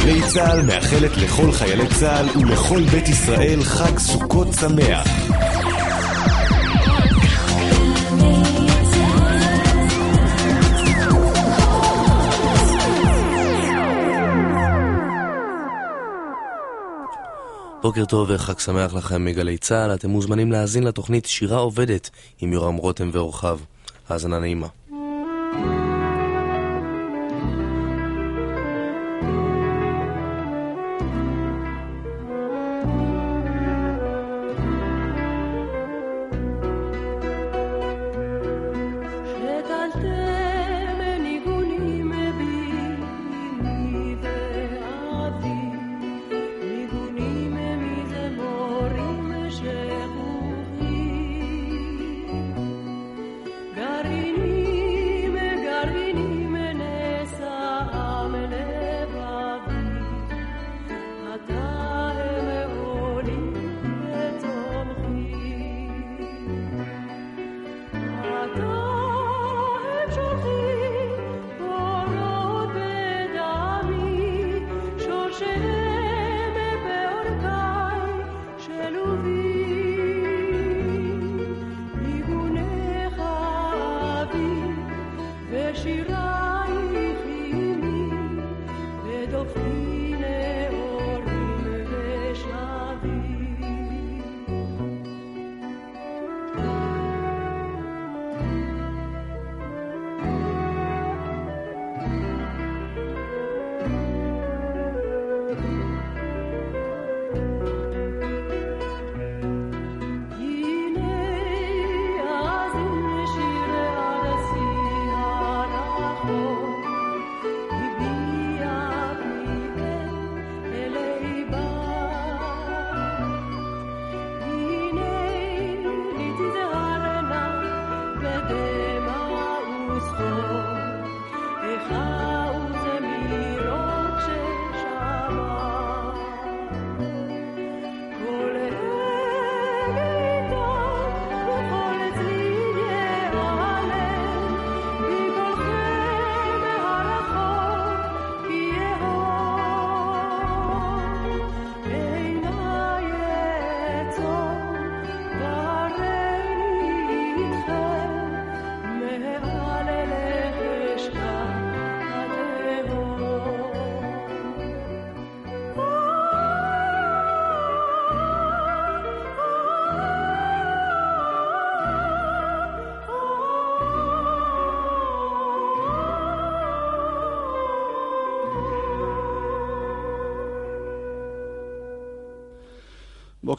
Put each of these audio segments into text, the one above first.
גלי צה"ל מאחלת לכל חיילי צה"ל ולכל בית ישראל חג סוכות שמח. בוקר טוב וחג שמח לכם מגלי צה"ל, אתם מוזמנים להאזין לתוכנית שירה עובדת עם יורם רותם ואורחיו. האזנה נעימה.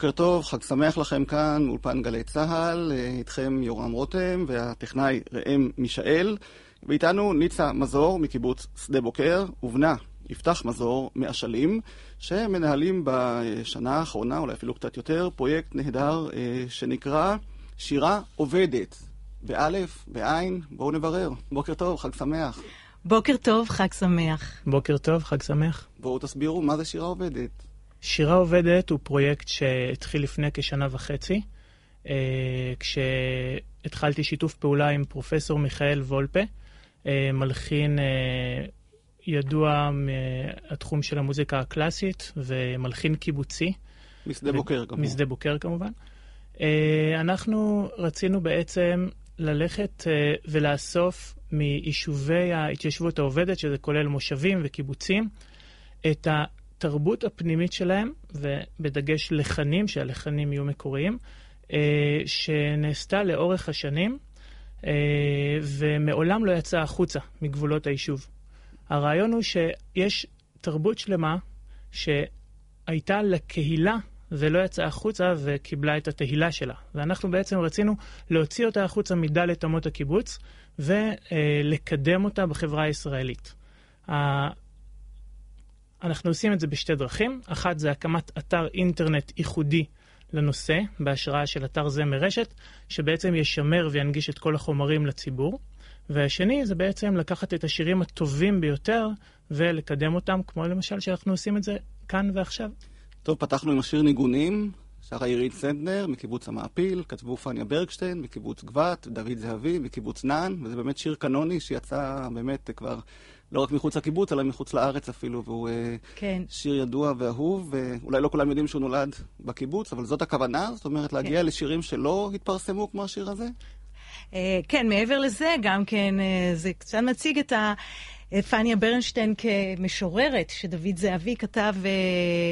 בוקר טוב, חג שמח לכם כאן, אולפן גלי צה"ל, איתכם יורם רותם והטכנאי ראם מישאל, ואיתנו ניצה מזור מקיבוץ שדה בוקר, ובנה יפתח מזור מאשלים, שמנהלים בשנה האחרונה, אולי אפילו קצת יותר, פרויקט נהדר שנקרא שירה עובדת. באלף, בעין, בואו נברר. בוקר טוב, חג שמח. בוקר טוב, חג שמח. בוקר טוב, חג שמח. בואו תסבירו מה זה שירה עובדת. שירה עובדת הוא פרויקט שהתחיל לפני כשנה וחצי, כשהתחלתי שיתוף פעולה עם פרופסור מיכאל וולפה, מלחין ידוע מהתחום של המוזיקה הקלאסית ומלחין קיבוצי. משדה בוקר כמובן. משדה בוקר כמובן. אנחנו רצינו בעצם ללכת ולאסוף מיישובי ההתיישבות העובדת, שזה כולל מושבים וקיבוצים, את ה... התרבות הפנימית שלהם, ובדגש לחנים, שהלחנים יהיו מקוריים, שנעשתה לאורך השנים, ומעולם לא יצאה החוצה מגבולות היישוב. הרעיון הוא שיש תרבות שלמה שהייתה לקהילה ולא יצאה החוצה וקיבלה את התהילה שלה. ואנחנו בעצם רצינו להוציא אותה החוצה מדלת אמות הקיבוץ ולקדם אותה בחברה הישראלית. אנחנו עושים את זה בשתי דרכים. אחת זה הקמת אתר אינטרנט ייחודי לנושא, בהשראה של אתר זמר רשת, שבעצם ישמר וינגיש את כל החומרים לציבור. והשני זה בעצם לקחת את השירים הטובים ביותר ולקדם אותם, כמו למשל שאנחנו עושים את זה כאן ועכשיו. טוב, פתחנו עם השיר ניגונים שרה עירית סנדנר מקיבוץ המעפיל, כתבו פניה ברגשטיין מקיבוץ גבת, דוד זהבי מקיבוץ נען, וזה באמת שיר קנוני שיצא באמת כבר לא רק מחוץ לקיבוץ, אלא מחוץ לארץ אפילו, והוא אה, כן. שיר ידוע ואהוב, ואולי לא כולם יודעים שהוא נולד בקיבוץ, אבל זאת הכוונה, זאת אומרת להגיע כן. לשירים שלא התפרסמו כמו השיר הזה? אה, כן, מעבר לזה, גם כן, אה, זה קצת מציג את ה... פניה ברנשטיין כמשוררת, שדוד זהבי כתב אה,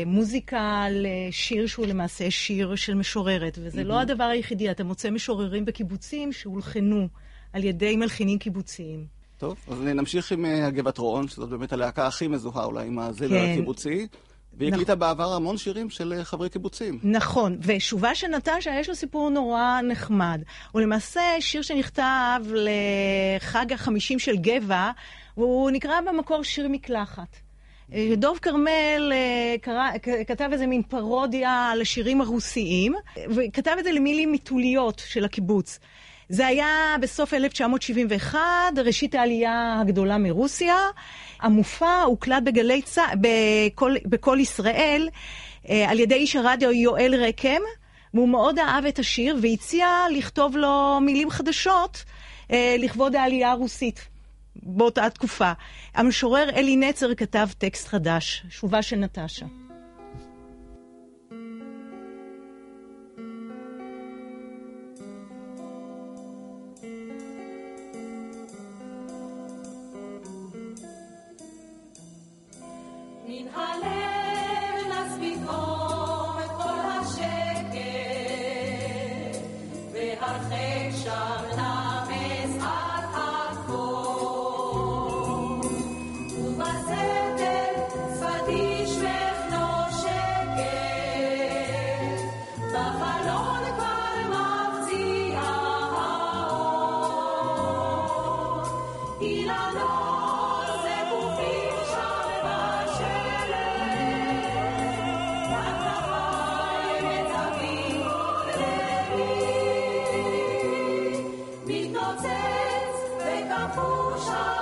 מוזיקה לשיר שהוא למעשה שיר של משוררת, וזה לא הדבר היחידי, אתה מוצא משוררים בקיבוצים שהולחנו על ידי מלחינים קיבוציים. טוב, אז נמשיך עם אה, הגבעת רון, שזאת באמת הלהקה הכי מזוהה אולי עם הזמר כן. הקיבוצי. והיא הקליטה בעבר המון שירים של אה, חברי קיבוצים. נכון, ושובה של נטשה יש לו סיפור נורא נחמד. הוא למעשה שיר שנכתב לחג החמישים של גבע, והוא נקרא במקור שיר מקלחת. אה, דוב כרמל כתב איזה מין פרודיה על השירים הרוסיים, וכתב את זה למילים מיתוליות של הקיבוץ. זה היה בסוף 1971, ראשית העלייה הגדולה מרוסיה. המופע הוקלט בגלי צ... בקול, בקול ישראל אה, על ידי איש הרדיו יואל רקם, והוא מאוד אהב את השיר והציע לכתוב לו מילים חדשות אה, לכבוד העלייה הרוסית. באותה תקופה. המשורר אלי נצר כתב טקסט חדש, שובה של נטשה. והרחק שם shall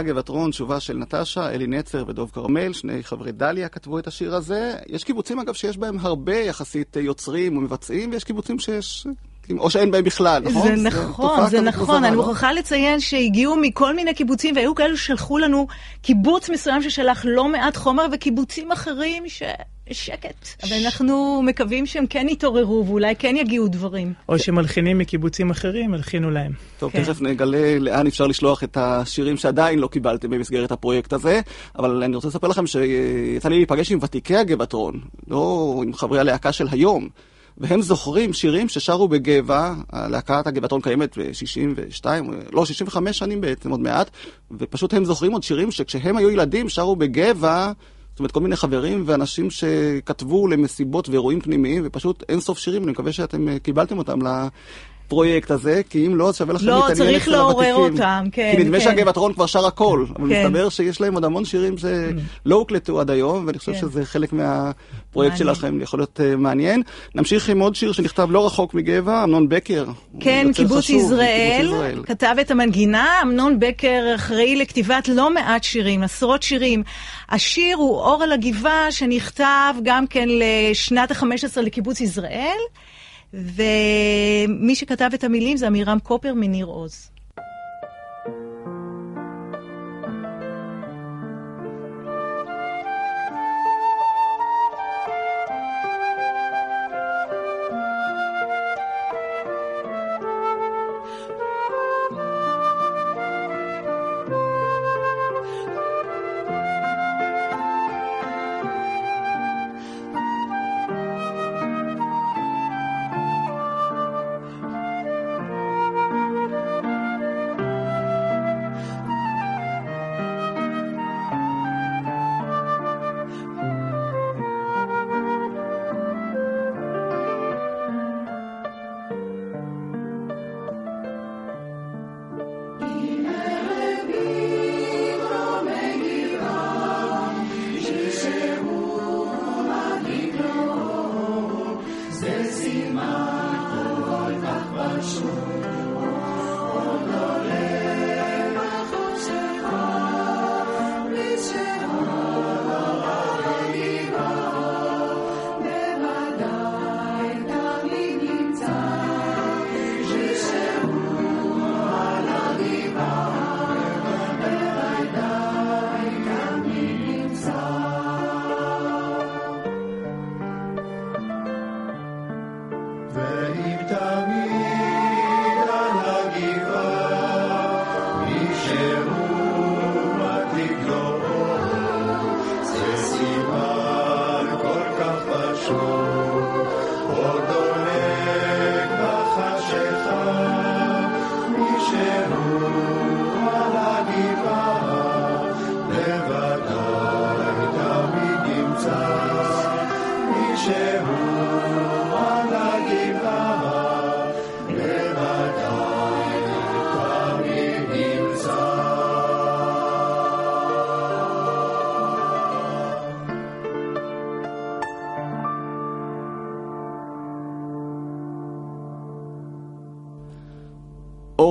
הגבעתרון, תשובה של נטשה, אלי נצר ודוב כרמל, שני חברי דליה כתבו את השיר הזה. יש קיבוצים, אגב, שיש בהם הרבה יחסית אה, יוצרים ומבצעים, ויש קיבוצים שיש... או שאין בהם בכלל, נכון? זה נכון, זה כזאת נכון. מוזרה, אני לא? מוכרחה לציין שהגיעו מכל מיני קיבוצים, והיו כאלו ששלחו לנו קיבוץ מסוים ששלח לא מעט חומר, וקיבוצים אחרים ששקט. אבל אנחנו מקווים שהם כן יתעוררו, ואולי כן יגיעו דברים. או שמלחינים מקיבוצים אחרים, הלחינו להם. טוב, כן. תכף נגלה לאן אפשר לשלוח את השירים שעדיין לא קיבלתם במסגרת הפרויקט הזה, אבל אני רוצה לספר לכם שיצא לי להיפגש עם ותיקי הגבעתרון, לא עם חברי הלהקה של היום. והם זוכרים שירים ששרו בגבע, הלהקת הגבעתרון קיימת ב-62, לא, 65 שנים בעצם, עוד מעט, ופשוט הם זוכרים עוד שירים שכשהם היו ילדים שרו בגבע, זאת אומרת כל מיני חברים ואנשים שכתבו למסיבות ואירועים פנימיים, ופשוט אין סוף שירים, אני מקווה שאתם אה, קיבלתם אותם לפרויקט הזה, כי אם לא, אז שווה לכם לא, להתעניין צריך אצל לעורר הוותיקים. אותם, כן, כי נדמה כן. שהגבעתרון כבר שר הכל, אבל כן. מסתבר שיש להם עוד המון שירים שלא הוקלטו עד היום, ואני חושב כן. שזה חלק מהפרויקט מעניין. שלכם, יכול להיות אה, מעניין. נמשיך עם עוד שיר שנכתב לא רחוק מגבע, אמנון בקר. כן, קיבוץ חשוב, קיבוץ יזרעאל. כתב את המנגינה, אמנון בקר אחראי לכתיבת לא מעט שירים, עשרות שירים. השיר הוא אור על הגבעה, שנכתב גם כן לשנת ה-15 לקיבוץ יזרעאל, ומי שכתב את המילים זה עמירם קופר מניר עוז.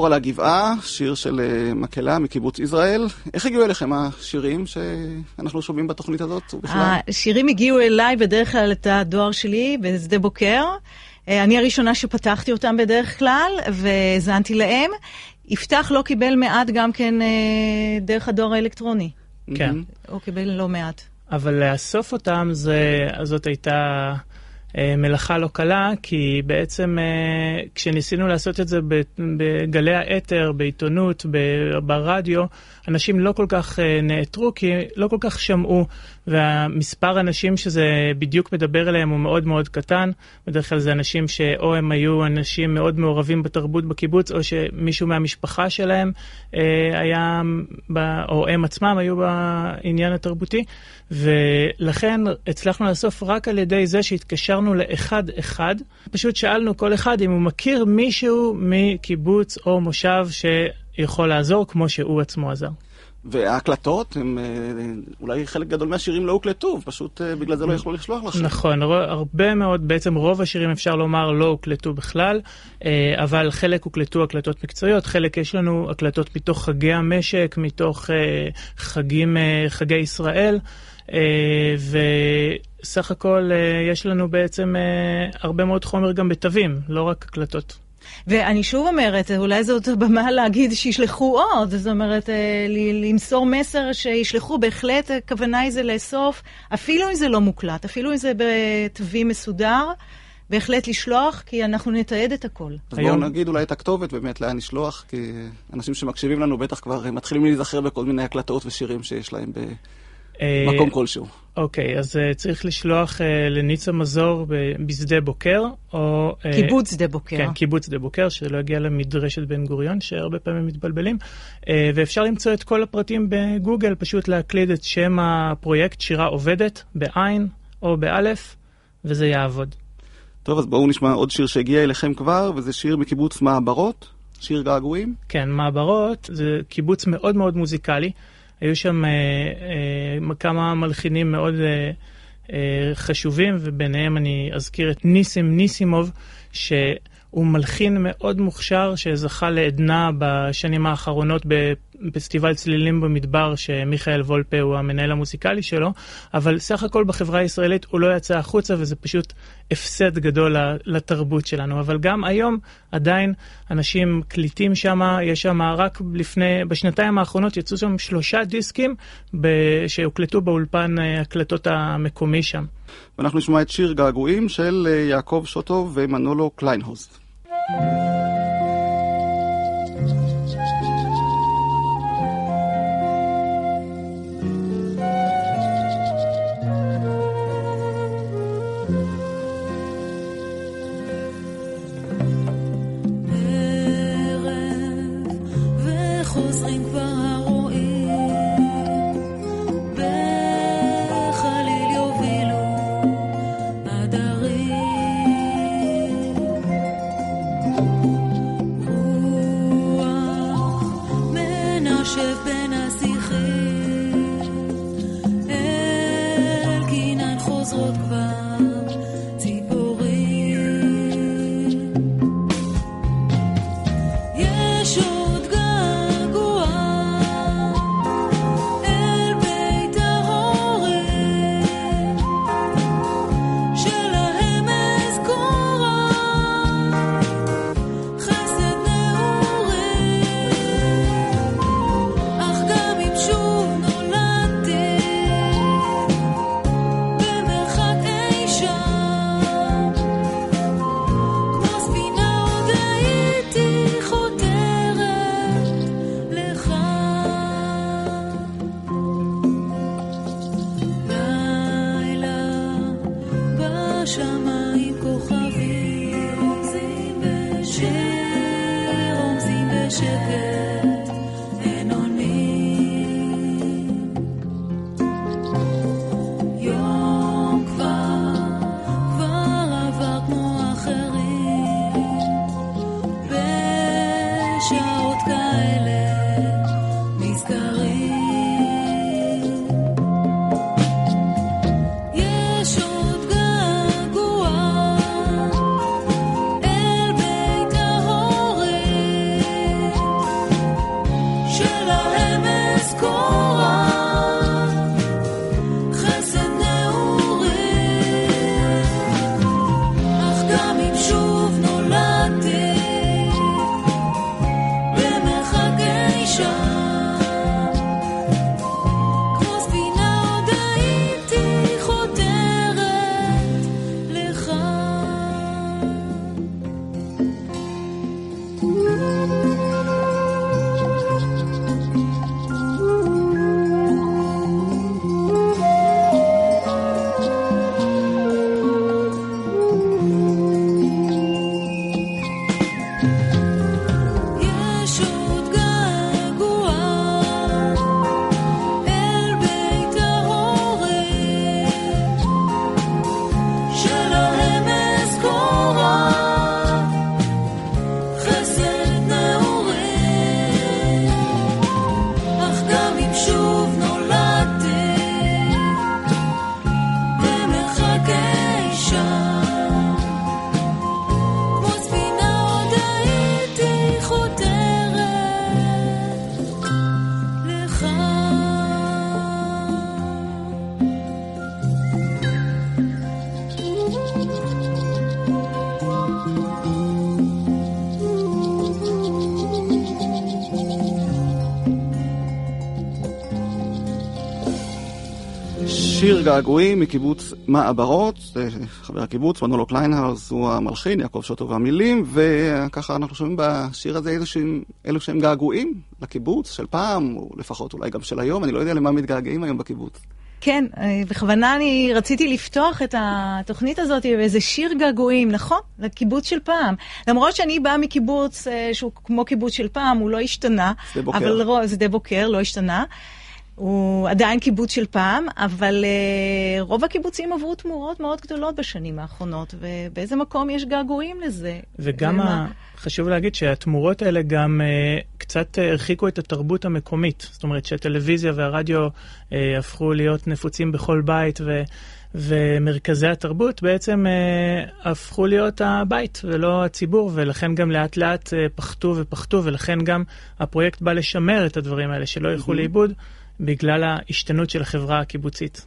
על הגבעה, שיר של אה, מקהלה מקיבוץ יזרעאל. איך הגיעו אליכם השירים שאנחנו שומעים בתוכנית הזאת ובכלל? השירים הגיעו אליי בדרך כלל את הדואר שלי בשדה בוקר. אה, אני הראשונה שפתחתי אותם בדרך כלל, והאזנתי להם. יפתח לא קיבל מעט גם כן אה, דרך הדואר האלקטרוני. כן. הוא קיבל לא מעט. אבל לאסוף אותם זה, זאת הייתה מלאכה לא קלה, כי בעצם אה, כשניסינו לעשות את זה בגלי האתר, בעיתונות, ברדיו, אנשים לא כל כך אה, נעתרו, כי לא כל כך שמעו, והמספר אנשים שזה בדיוק מדבר אליהם הוא מאוד מאוד קטן. בדרך כלל זה אנשים שאו הם היו אנשים מאוד מעורבים בתרבות בקיבוץ, או שמישהו מהמשפחה שלהם אה, היה, או הם עצמם היו בעניין התרבותי, ולכן הצלחנו לאסוף רק על ידי זה שהתקשרנו לאחד-אחד. פשוט שאלנו כל אחד אם הוא מכיר מישהו מקיבוץ או מושב שיכול לעזור כמו שהוא עצמו עזר. וההקלטות, הם, אה, אולי חלק גדול מהשירים לא הוקלטו, פשוט אה, בגלל זה לא יכלו לשלוח לכם. נכון, הרבה מאוד, בעצם רוב השירים אפשר לומר לא הוקלטו בכלל, אה, אבל חלק הוקלטו הקלטות מקצועיות, חלק יש לנו הקלטות מתוך חגי המשק, מתוך חגים, חגי ישראל, וסך הכל יש לנו בעצם הרבה מאוד חומר גם בתווים, לא רק הקלטות. ואני שוב אומרת, אולי זאת הבמה להגיד שישלחו עוד, זאת אומרת, אה, ל- למסור מסר שישלחו, בהחלט הכוונה היא זה לאסוף, אפילו אם זה לא מוקלט, אפילו אם זה בתווים מסודר, בהחלט לשלוח, כי אנחנו נתעד את הכל. אז בואו היום- נגיד אולי את הכתובת באמת לאן לשלוח, כי אנשים שמקשיבים לנו בטח כבר מתחילים להיזכר בכל מיני הקלטות ושירים שיש להם אה, במקום כלשהו. אוקיי, אז uh, צריך לשלוח uh, לניצה מזור ב- בשדה בוקר, או... אה, קיבוץ שדה בוקר. כן, קיבוץ שדה בוקר, שלא יגיע למדרשת בן גוריון, שהרבה פעמים מתבלבלים. אה, ואפשר למצוא את כל הפרטים בגוגל, פשוט להקליד את שם הפרויקט שירה עובדת, בעין או באלף, וזה יעבוד. טוב, אז בואו נשמע עוד שיר שהגיע אליכם כבר, וזה שיר מקיבוץ מעברות, שיר געגועים. כן, מעברות זה קיבוץ מאוד מאוד מוזיקלי. היו שם אה, אה, כמה מלחינים מאוד אה, אה, חשובים, וביניהם אני אזכיר את ניסים ניסימוב, שהוא מלחין מאוד מוכשר שזכה לעדנה בשנים האחרונות בפסטיבל צלילים במדבר, שמיכאל וולפה הוא המנהל המוזיקלי שלו, אבל סך הכל בחברה הישראלית הוא לא יצא החוצה, וזה פשוט הפסד גדול לתרבות שלנו. אבל גם היום עדיין אנשים קליטים שם, יש שם רק לפני, בשנתיים האחרונות יצאו שם שלושה דיסקים שהוקלטו באולפן אה, הקלטות המקומי שם. ואנחנו נשמע את שיר געגועים של אה, יעקב שוטוב ומנולו קליינהוז. ערב שיר געגועים מקיבוץ מעברות, חבר הקיבוץ, מנולו קליינהאוס הוא המלחין, יעקב שוטו והמילים, וככה אנחנו שומעים בשיר הזה איזשהם, אלו שהם געגועים לקיבוץ של פעם, או לפחות אולי גם של היום, אני לא יודע למה מתגעגעים היום בקיבוץ. כן, אה, בכוונה אני רציתי לפתוח את התוכנית הזאת באיזה שיר געגועים, נכון? לקיבוץ של פעם. למרות שאני באה מקיבוץ אה, שהוא כמו קיבוץ של פעם, הוא לא השתנה. שדה בוקר. אבל שדה בוקר, לא השתנה. הוא עדיין קיבוץ של פעם, אבל uh, רוב הקיבוצים עברו תמורות מאוד גדולות בשנים האחרונות, ובאיזה מקום יש געגועים לזה. וגם ומה-. חשוב להגיד שהתמורות האלה גם uh, קצת uh, הרחיקו את התרבות המקומית. זאת אומרת שהטלוויזיה והרדיו uh, הפכו להיות נפוצים בכל בית, ו... ומרכזי התרבות בעצם uh, הפכו להיות הבית ולא הציבור, ולכן גם לאט לאט uh, פחתו ופחתו, ולכן גם הפרויקט בא לשמר את הדברים האלה, שלא ילכו לאיבוד, בגלל ההשתנות של החברה הקיבוצית.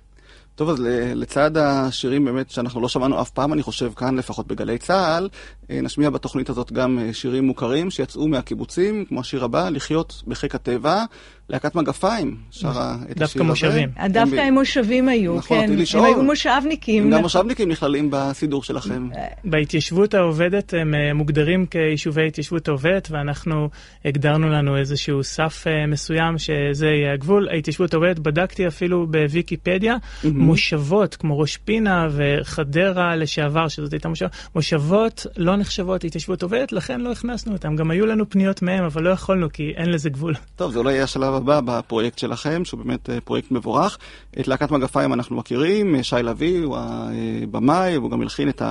טוב, אז לצד השירים באמת שאנחנו לא שמענו אף פעם, אני חושב, כאן לפחות בגלי צה"ל, אה, נשמיע בתוכנית הזאת גם אה, שירים מוכרים שיצאו מהקיבוצים, כמו השיר הבא, לחיות בחיק הטבע. להקת מגפיים שרה את דווקא השיר הזה. מושבים. דווקא הם מושבים היו, נכון, כן. הם. היו מושבניקים. הם גם נכון. מושבניקים נכללים בסידור שלכם. בהתיישבות העובדת הם אה, מוגדרים כיישובי התיישבות העובדת, ואנחנו הגדרנו לנו איזשהו סף אה, מסוים שזה יהיה הגבול. ההתיישבות העובדת, בדקתי אפילו בוויקיפדיה, מושבות כמו ראש פינה וחדרה לשעבר, שזאת הייתה מושבה, מושבות לא נחשבות התיישבות עובדת, לכן לא הכנסנו אותם. גם היו לנו פניות מהם, אבל לא יכולנו, כי אין לזה גבול. טוב, זה אולי יהיה השלב הבא בפרויקט שלכם, שהוא באמת אה, פרויקט מבורך. את להקת מגפיים אנחנו מכירים, אה, שי לביא הוא הבמאי, והוא גם הלחין את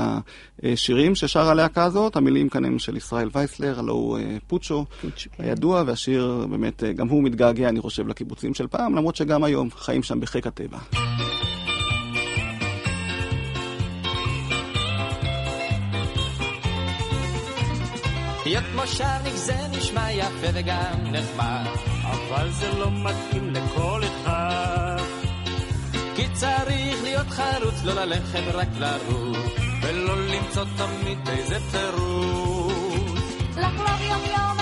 השירים ששרה הלהקה הזאת. המילים כאן הם של ישראל וייסלר, הלוא הוא אה, פוצ'ו, הידוע, והשיר באמת, אה, גם הוא מתגעגע, אני חושב, לקיבוצים של פעם, למרות שגם היום חיים שם בחיק הטבע. להיות מושבניק זה נשמע יפה וגם נחמד, אבל זה לא מתאים לכל אחד. כי צריך להיות חרוץ, לא ללכת רק לרוץ, ולא למצוא תמיד איזה תירוץ. לחלוב יום יום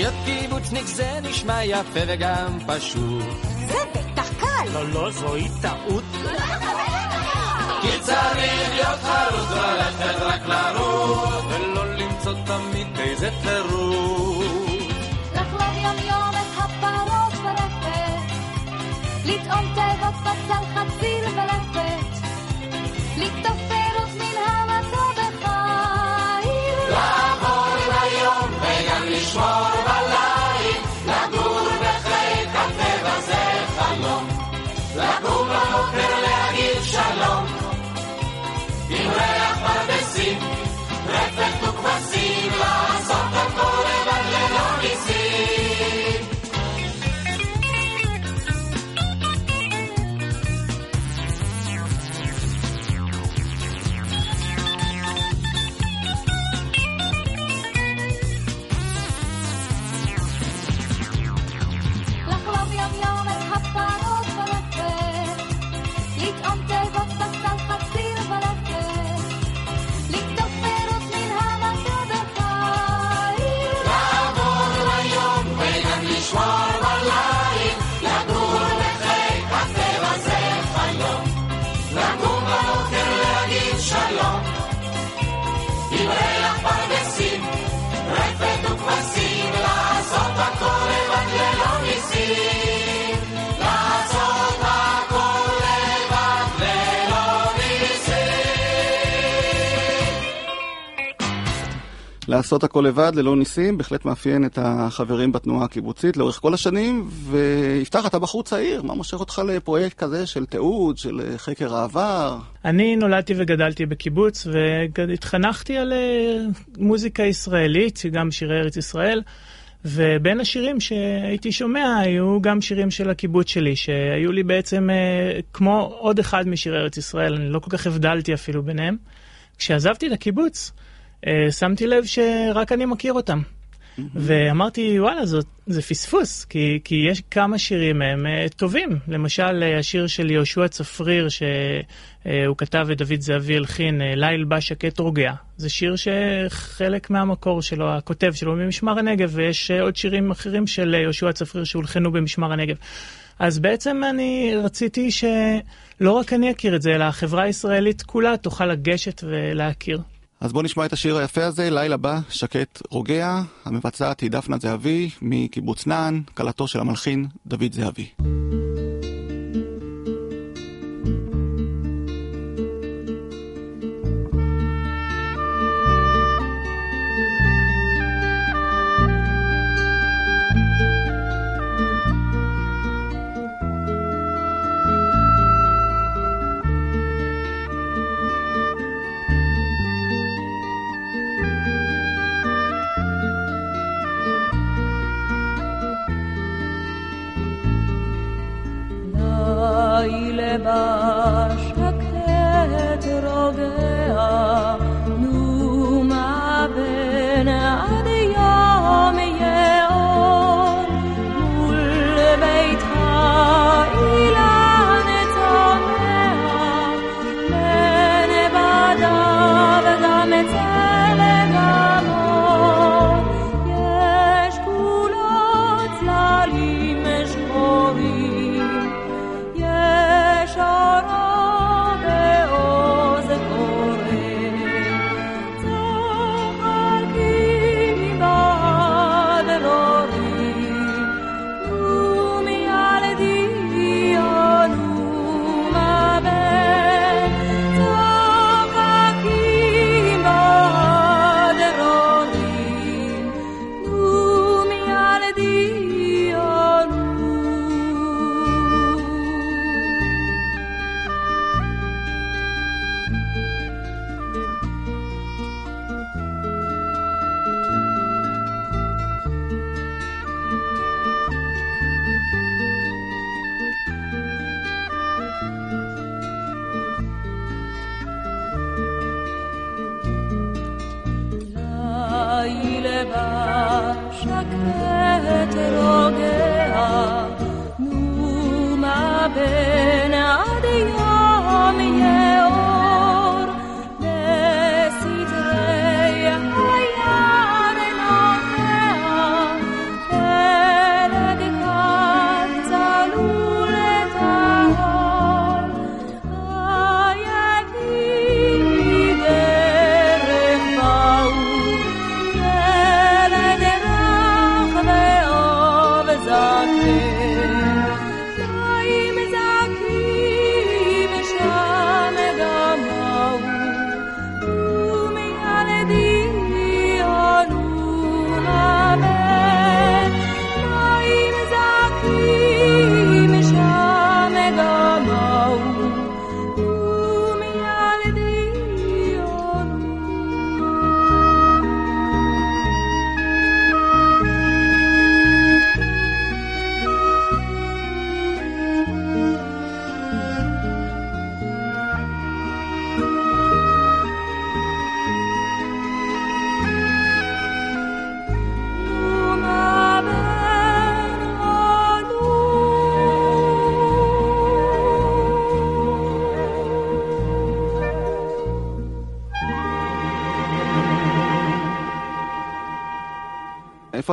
להיות קיבוצניק זה נשמע יפה וגם פשוט, זה בטח קל. לא, לא, זוהי טעות. כי צריך להיות חרוץ, לא ללכת רק לרוץ, ולא למצוא תמיד איזה תירוץ. לעשות הכל לבד, ללא ניסים, בהחלט מאפיין את החברים בתנועה הקיבוצית לאורך כל השנים. ויפתח, אתה בחור צעיר, מה מושך אותך לפרויקט כזה של תיעוד, של אה, חקר העבר? אני נולדתי וגדלתי בקיבוץ והתחנכתי על אה, מוזיקה ישראלית, גם שירי ארץ ישראל, ובין השירים שהייתי שומע היו גם שירים של הקיבוץ שלי, שהיו לי בעצם אה, כמו עוד אחד משירי ארץ ישראל, אני לא כל כך הבדלתי אפילו ביניהם. כשעזבתי את הקיבוץ, שמתי לב שרק אני מכיר אותם. ואמרתי, וואלה, זאת, זה פספוס, כי, כי יש כמה שירים מהם אה, טובים. למשל, אה, השיר של יהושע צפריר, שהוא כתב ודוד זהבי הלחין, אה, ליל בא שקט רוגע. זה שיר שחלק מהמקור שלו, הכותב שלו, ממשמר הנגב, ויש אה, עוד שירים אחרים של אה, יהושע צפריר שהולחנו במשמר הנגב. אז בעצם אני רציתי שלא רק אני אכיר את זה, אלא החברה הישראלית כולה תוכל לגשת ולהכיר. אז בואו נשמע את השיר היפה הזה, לילה בא, שקט רוגע. המבצעת היא דפנה זהבי מקיבוץ נען, כלתו של המלחין דוד זהבי. לילה בשקט רוגע,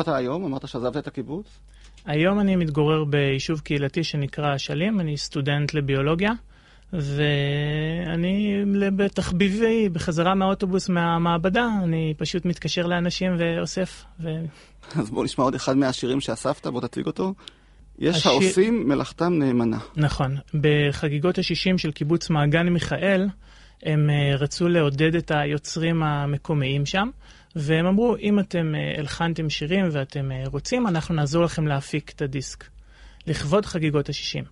אתה היום? אמרת שעזבת את הקיבוץ? היום אני מתגורר ביישוב קהילתי שנקרא אשלים, אני סטודנט לביולוגיה, ואני בתחביבי, בחזרה מהאוטובוס מהמעבדה, אני פשוט מתקשר לאנשים ואוסף. ו... אז בואו נשמע עוד אחד מהשירים שאספת, בוא תציג אותו. יש השיר- העושים מלאכתם נאמנה. נכון. בחגיגות ה-60 של קיבוץ מעגן מיכאל, הם אה, רצו לעודד את היוצרים המקומיים שם, והם אמרו, אם אתם אה, הלחנתם שירים ואתם אה, רוצים, אנחנו נעזור לכם להפיק את הדיסק. לכבוד חגיגות ה-60.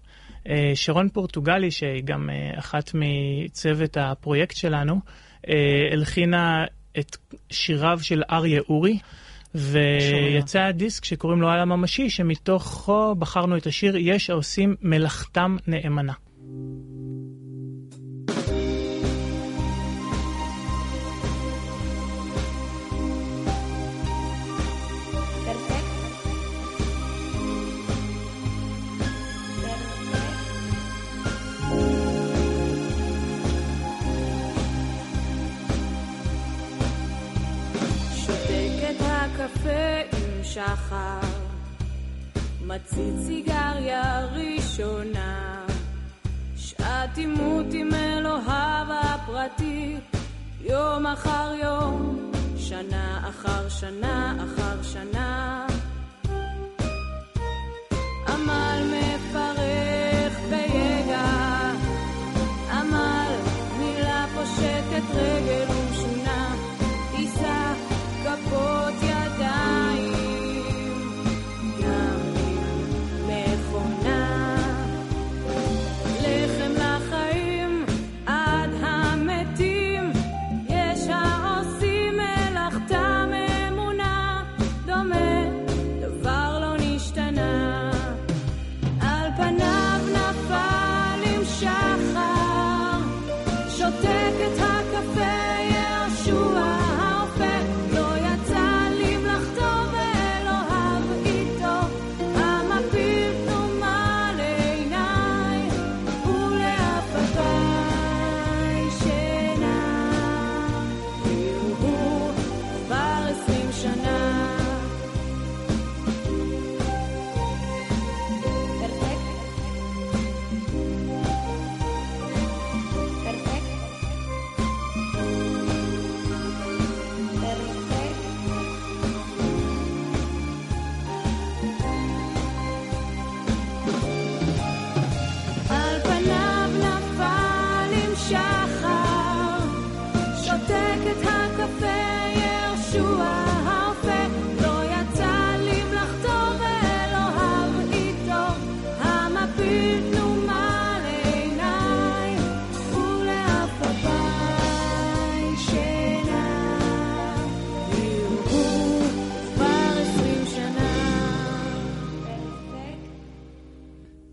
אה, שרון פורטוגלי, שהיא גם אחת מצוות הפרויקט שלנו, הלחינה את שיריו של אריה אורי, ויצא דיסק שקוראים לו על הממשי, שמתוכו בחרנו את השיר "יש העושים מלאכתם נאמנה". את הקפה עם שחר, מציץ סיגריה ראשונה, שעת עימות עם אלוהיו הפרטי, יום אחר יום, שנה אחר שנה אחר שנה. עמל מפרך ביגע, עמל מילה פושטת רגל Poti agak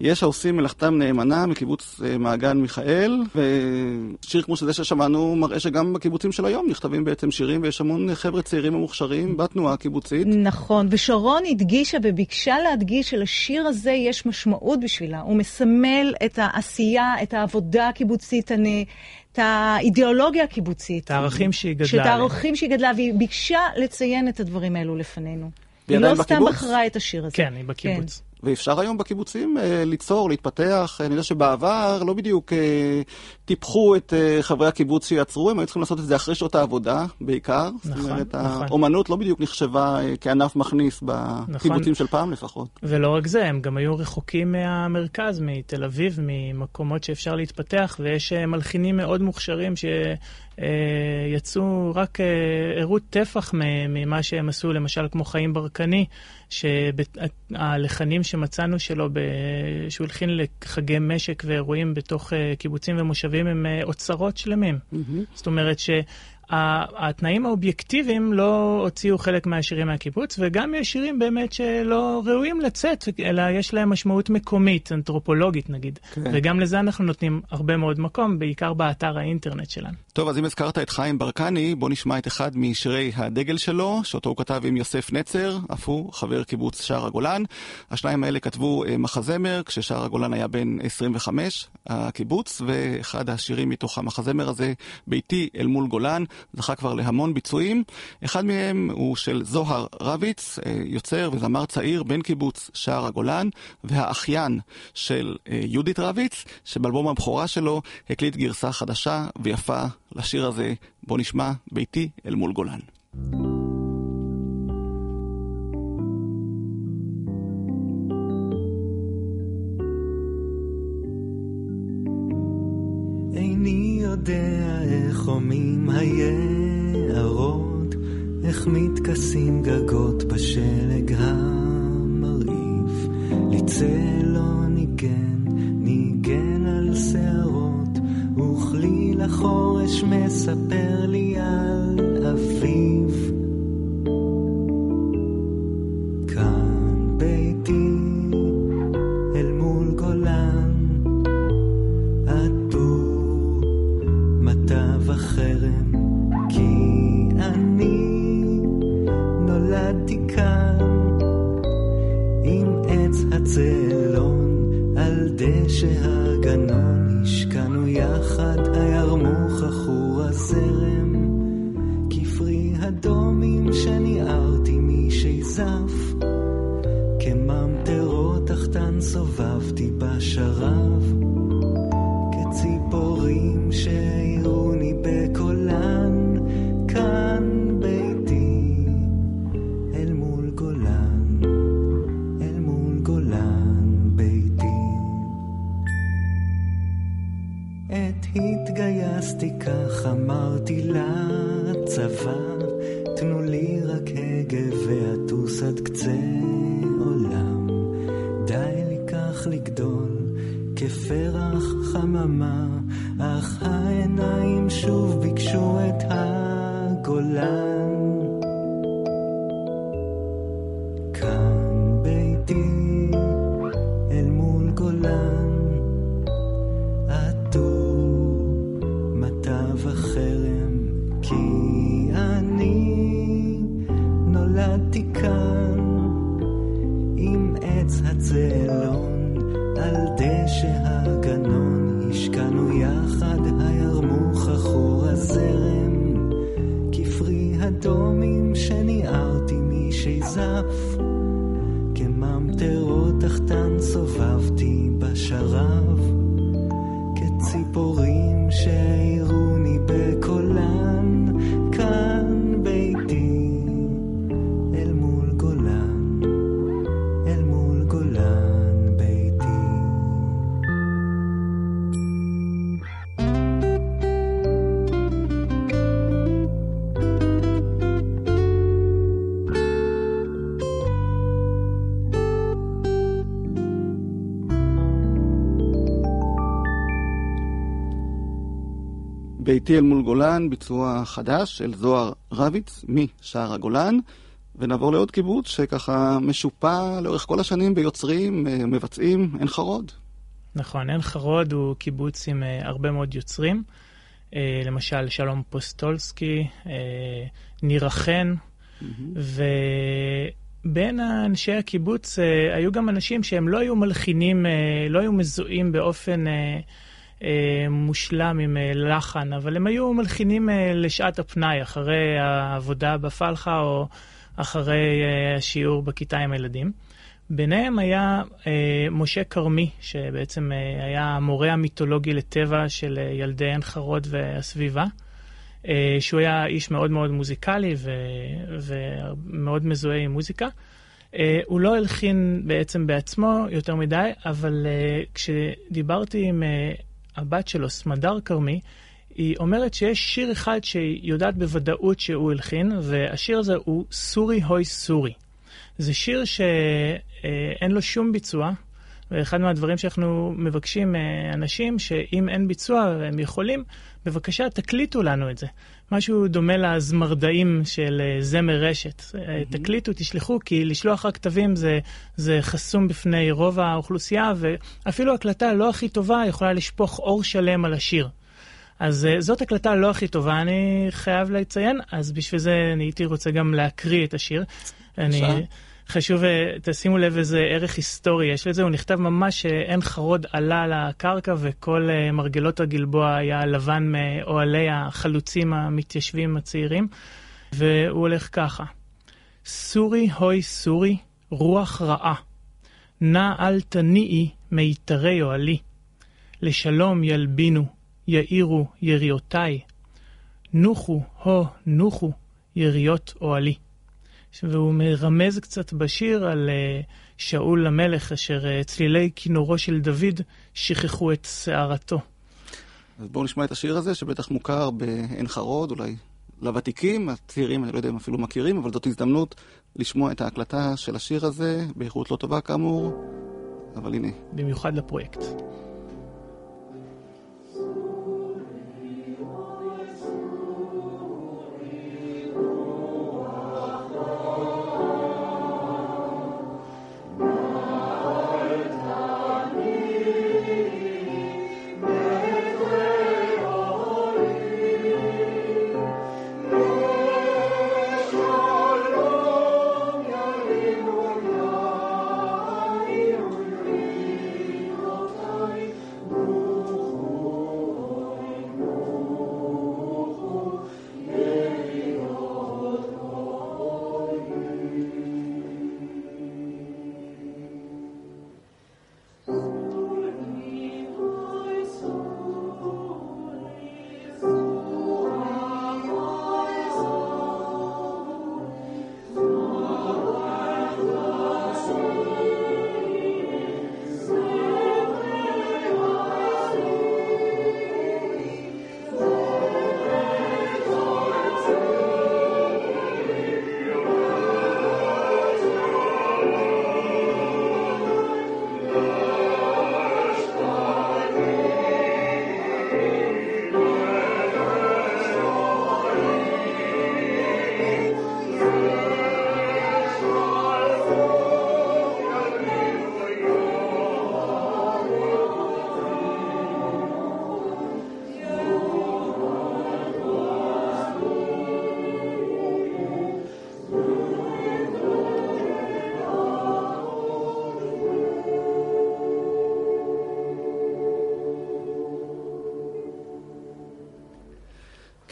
יש העושים מלאכתם נאמנה מקיבוץ אה, מעגן מיכאל, ושיר כמו שזה ששמענו מראה שגם בקיבוצים של היום נכתבים בעצם שירים, ויש המון חבר'ה צעירים ומוכשרים בתנועה הקיבוצית. נכון, ושרון הדגישה וביקשה להדגיש שלשיר הזה יש משמעות בשבילה. הוא מסמל את העשייה, את העבודה הקיבוצית, אני- את האידיאולוגיה הקיבוצית. את הערכים שהיא גדלה שאת עליהם. הערכים שהיא גדלה, והיא ביקשה לציין את הדברים האלו לפנינו. היא לא סתם? בחרה את השיר הזה. כן, היא בקיבוץ. ואפשר היום בקיבוצים אה, ליצור, להתפתח. אני יודע שבעבר לא בדיוק אה, טיפחו את אה, חברי הקיבוץ שיצרו, הם היו צריכים לעשות את זה אחרי שעות העבודה בעיקר. זאת נכון, אומרת, נכון. האומנות לא בדיוק נחשבה כענף מכניס בקיבוצים נכון. של פעם לפחות. ולא רק זה, הם גם היו רחוקים מהמרכז, מתל אביב, ממקומות שאפשר להתפתח, ויש מלחינים מאוד מוכשרים שיצאו, רק אה, הראו טפח ממה שהם עשו, למשל כמו חיים ברקני, שהלחנים שמצאנו שלו, ב- שהוא הלחין לחגי משק ואירועים בתוך אה, קיבוצים ומושבים, הם אה, אוצרות שלמים. זאת אומרת ש... התנאים האובייקטיביים לא הוציאו חלק מהשירים מהקיבוץ, וגם יש שירים באמת שלא ראויים לצאת, אלא יש להם משמעות מקומית, אנתרופולוגית נגיד. כן. וגם לזה אנחנו נותנים הרבה מאוד מקום, בעיקר באתר האינטרנט שלנו. טוב, אז אם הזכרת את חיים ברקני, בוא נשמע את אחד משירי הדגל שלו, שאותו הוא כתב עם יוסף נצר, אף הוא חבר קיבוץ שער הגולן. השניים האלה כתבו אה, מחזמר, כששער הגולן היה בן 25, הקיבוץ, ואחד השירים מתוך המחזמר הזה, ביתי אל מול גולן, זכה כבר להמון ביצועים. אחד מהם הוא של זוהר רביץ, אה, יוצר וזמר צעיר בן קיבוץ שער הגולן, והאחיין של אה, יהודית רביץ, שבאלבום הבכורה שלו הקליט גרסה חדשה ויפה לשיר הזה. בוא נשמע ביתי אל מול גולן. איני יודע איך הומים היערות, איך מתכסים גגות בשלג המרעיף. לי צלו ניגן, ניגן על שערות, וכלי לחורש מספר לי על ביתי אל מול גולן, ביצוע חדש של זוהר רביץ משער הגולן, ונעבור לעוד קיבוץ שככה משופע לאורך כל השנים ביוצרים, אה, מבצעים, עין חרוד. נכון, עין חרוד הוא קיבוץ עם אה, הרבה מאוד יוצרים. אה, למשל, שלום פוסטולסקי, אה, נירה חן, ובין אנשי הקיבוץ היו גם אנשים שהם לא היו מלחינים, לא היו מזוהים באופן מושלם עם אה, לחן, אבל הם היו מלחינים אה, לשעת הפנאי, אחרי העבודה בפלחה או אחרי אה, השיעור בכיתה עם הילדים. ביניהם היה אה, משה כרמי, שבעצם אה, היה המורה המיתולוגי לטבע של אה, ילדי עין חרוד והסביבה, אה, שהוא היה איש מאוד מאוד מוזיקלי ו, ומאוד מזוהה עם מוזיקה. אה, הוא לא הלחין בעצם בעצמו יותר מדי, אבל אה, כשדיברתי עם אה, הבת שלו, סמדר כרמי, היא אומרת שיש שיר אחד שהיא יודעת בוודאות שהוא הלחין, והשיר הזה הוא סורי הוי סורי. זה שיר שאין לו שום ביצוע, ואחד מהדברים שאנחנו מבקשים מאנשים, שאם אין ביצוע והם יכולים, בבקשה תקליטו לנו את זה. משהו דומה לזמרדעים של אה, זמר רשת. אה, תקליטו, תשלחו, כי לשלוח רק כתבים זה, זה חסום בפני רוב האוכלוסייה, ואפילו הקלטה לא הכי טובה יכולה לשפוך אור שלם על השיר. אז זאת הקלטה לא הכי טובה, אני חייב לציין, אז בשביל זה אני הייתי רוצה גם להקריא את השיר. אני, חשוב, uh, תשימו לב איזה ערך היסטורי יש לזה, הוא נכתב ממש שעין חרוד עלה לקרקע וכל uh, מרגלות הגלבוע היה לבן מאוהלי החלוצים המתיישבים הצעירים, והוא הולך ככה: סורי הוי סורי, רוח רעה, נע אל תניעי מיתרי אוהלי, לשלום ילבינו. יאירו יריותיי, נוחו, הו, נוחו, יריות אוהלי. והוא מרמז קצת בשיר על uh, שאול המלך, אשר uh, צלילי כינורו של דוד שכחו את שערתו. אז בואו נשמע את השיר הזה, שבטח מוכר בעין חרוד, אולי לוותיקים, הצעירים, אני לא יודע אם אפילו מכירים, אבל זאת הזדמנות לשמוע את ההקלטה של השיר הזה, באיכות לא טובה כאמור, אבל הנה. במיוחד לפרויקט.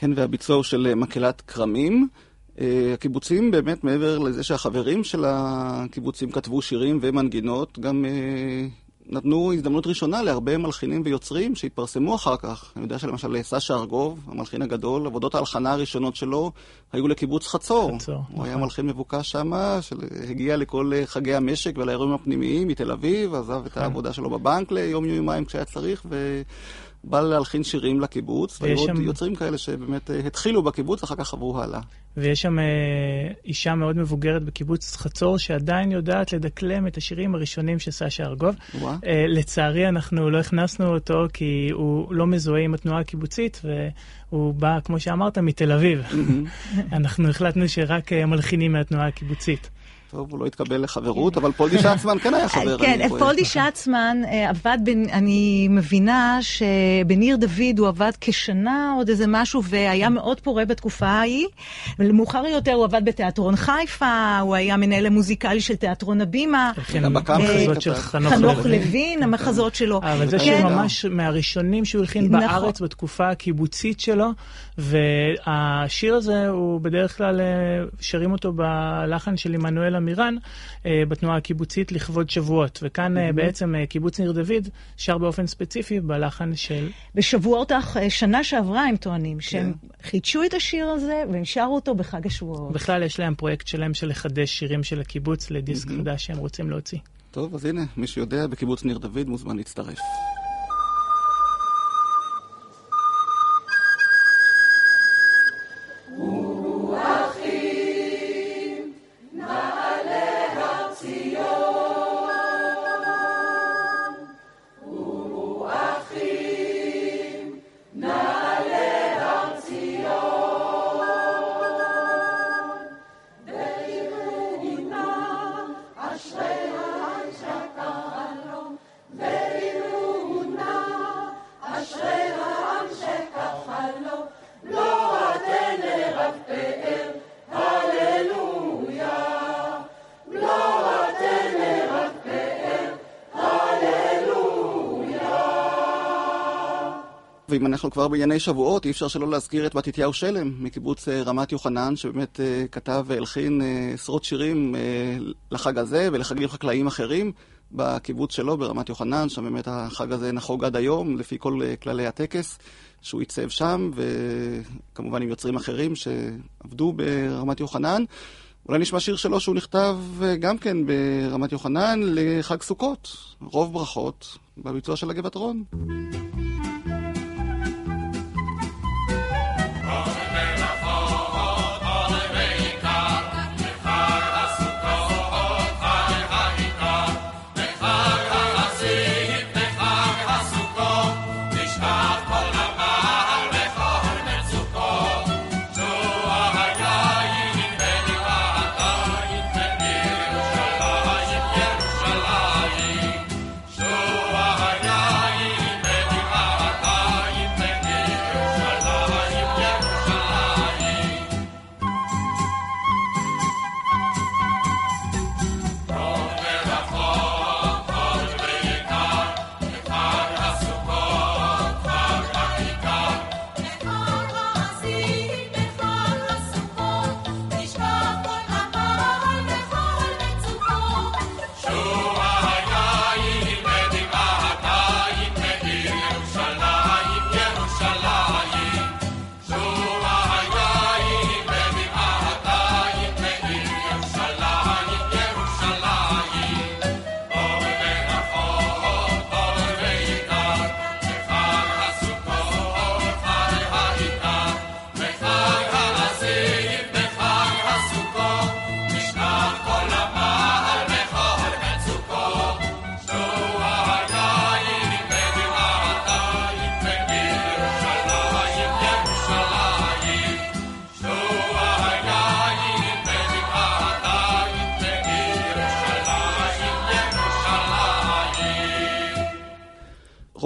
כן, והביצוע הוא של אה, מקהלת כרמים. אה, הקיבוצים באמת, מעבר לזה שהחברים של הקיבוצים כתבו שירים ומנגינות, גם אה, נתנו הזדמנות ראשונה להרבה מלחינים ויוצרים שהתפרסמו אחר כך. אני יודע שלמשל סשה ארגוב, המלחין הגדול, עבודות ההלחנה הראשונות שלו היו לקיבוץ חצור. חצור, הוא נכון. היה מלחין מבוקש שמה, שהגיע לכל חגי המשק ולאירועים הפנימיים מתל אביב, עזב את העבודה שלו בבנק ליום-יומיים כשהיה צריך, ובא להלחין שירים לקיבוץ. והיו ויש עוד שם- יוצרים כאלה שבאמת אה, התחילו בקיבוץ, אחר כך עברו הלאה. ויש שם אה, אישה מאוד מבוגרת בקיבוץ חצור, שעדיין יודעת לדקלם את השירים הראשונים של סשה ארגוב. וואה. אה, לצערי, אנחנו לא הכנסנו אותו כי הוא לא מזוהה עם התנועה הקיבוצית, והוא בא, כמו שאמרת, מתל אביב. אנחנו החלטנו שרק מלחינים מהתנועה הקיבוצית. טוב, הוא לא התקבל לחברות, אבל פולדי שצמן כן היה חבר. כן. פולדי שצמן אה, עבד, בין, אני מבינה שבניר דוד הוא עבד כשנה, עוד איזה משהו, והיה מאוד פורה בתקופה ההיא. ומאוחר יותר הוא עבד בתיאטרון חיפה, הוא היה מנהל המוזיקלי של תיאטרון הבימה. גם בקמפרי המחזות של כתב. חנוך לוין. המחזות שלו. אבל זה כן. ממש מהראשונים שהוא הלחין נכון. בארץ בתקופה הקיבוצית שלו, והשיר הזה, הוא בדרך כלל אה, שרים אותו בלחן של עמנואל עמירן, אה, בתנועה הקיבוצית לכבוד שבועות. וכאן אה, בעצם אה, קיבוץ ניר דוד שר באופן ספציפי בלחן של... בשבועות, שנה שעברה הם טוענים שהם חידשו את השיר הזה והם שרו אותו בחג השבועות. בכלל יש להם פרויקט שלם של לחדש שירים של הקיבוץ לדיסק חדש שהם רוצים להוציא. טוב, אז הנה, מי שיודע, בקיבוץ ניר דוד מוזמן להצטרף. ואם אנחנו כבר בענייני שבועות, אי אפשר שלא להזכיר את מתתיהו שלם מקיבוץ אה, רמת יוחנן, שבאמת אה, כתב והלחין אה, עשרות שירים לחג הזה ולחגים חקלאיים אחרים בקיבוץ שלו ברמת יוחנן, שם באמת החג הזה נחוג עד היום, לפי כל כללי הטקס שהוא עיצב שם, וכמובן עם יוצרים אחרים שעבדו ברמת יוחנן. אולי נשמע שיר שלו שהוא נכתב גם כן ברמת יוחנן לחג סוכות, רוב ברכות, בביצוע של הגבעת רון.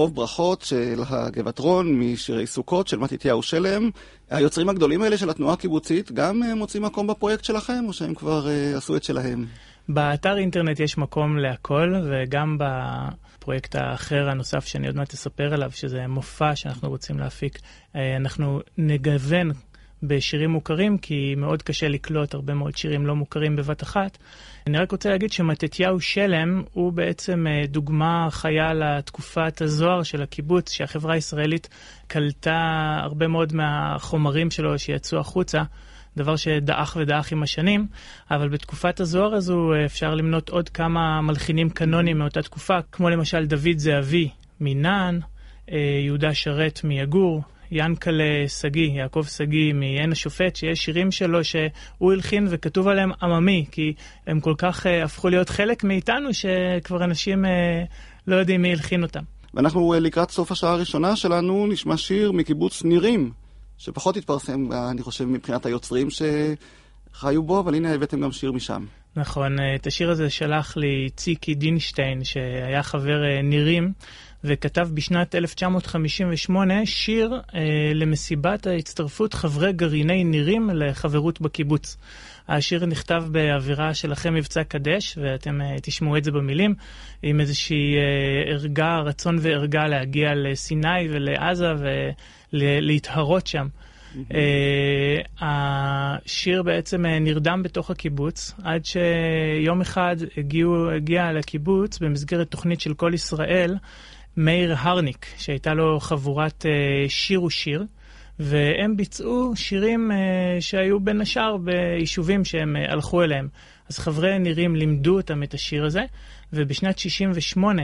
רוב ברכות של הגבעת רון משירי סוכות של מתתיהו שלם. היוצרים הגדולים האלה של התנועה הקיבוצית גם אה, מוצאים מקום בפרויקט שלכם, או שהם כבר אה, עשו את שלהם? באתר אינטרנט יש מקום להכל, וגם הפרויקט האחר הנוסף שאני עוד מעט אספר עליו, שזה מופע שאנחנו רוצים להפיק. אה, אנחנו נגוון בשירים מוכרים, כי מאוד קשה לקלוט הרבה מאוד שירים לא מוכרים בבת אחת. אני רק רוצה להגיד שמתתיהו שלם הוא בעצם אה, דוגמה חיה לתקופת הזוהר של הקיבוץ, שהחברה הישראלית קלטה הרבה מאוד מהחומרים שלו שיצאו החוצה. דבר שדעך ודעך עם השנים, אבל בתקופת הזוהר הזו אה, אפשר למנות עוד כמה מלחינים קנונים מאותה תקופה, כמו למשל דוד זהבי מנען, אה, יהודה שרת מיגור, ינקלה שגיא, יעקב שגיא מעין השופט, שיש שירים שלו שהוא הלחין וכתוב עליהם עממי, כי הם כל כך uh, הפכו להיות חלק מאיתנו, שכבר אנשים uh, לא יודעים מי הלחין אותם. ואנחנו אה, לקראת סוף השעה הראשונה שלנו נשמע שיר מקיבוץ נירים, שפחות התפרסם, אה, אני חושב, מבחינת היוצרים שחיו בו, אבל הנה הבאתם גם שיר משם. נכון, אה, את השיר הזה שלח לי ציקי דינשטיין, שהיה חבר אה, נירים, וכתב בשנת 1958 שיר אה, למסיבת ההצטרפות חברי גרעיני נירים לחברות בקיבוץ. השיר נכתב באווירה של אחרי מבצע קדש, ואתם אה, תשמעו את זה במילים, עם איזושהי אה, ערגה, רצון וערגה להגיע לסיני ולעזה ולהתהרות שם. אה, השיר בעצם אה, נרדם בתוך הקיבוץ, עד שיום אחד הגיעו, הגיע לקיבוץ במסגרת תוכנית של כל ישראל, מאיר הרניק, שהייתה לו חבורת אה, שיר ושיר, והם ביצעו שירים אה, שהיו בין השאר ביישובים שהם אה, הלכו אליהם. אז חברי נירים לימדו אותם את השיר הזה, ובשנת 68'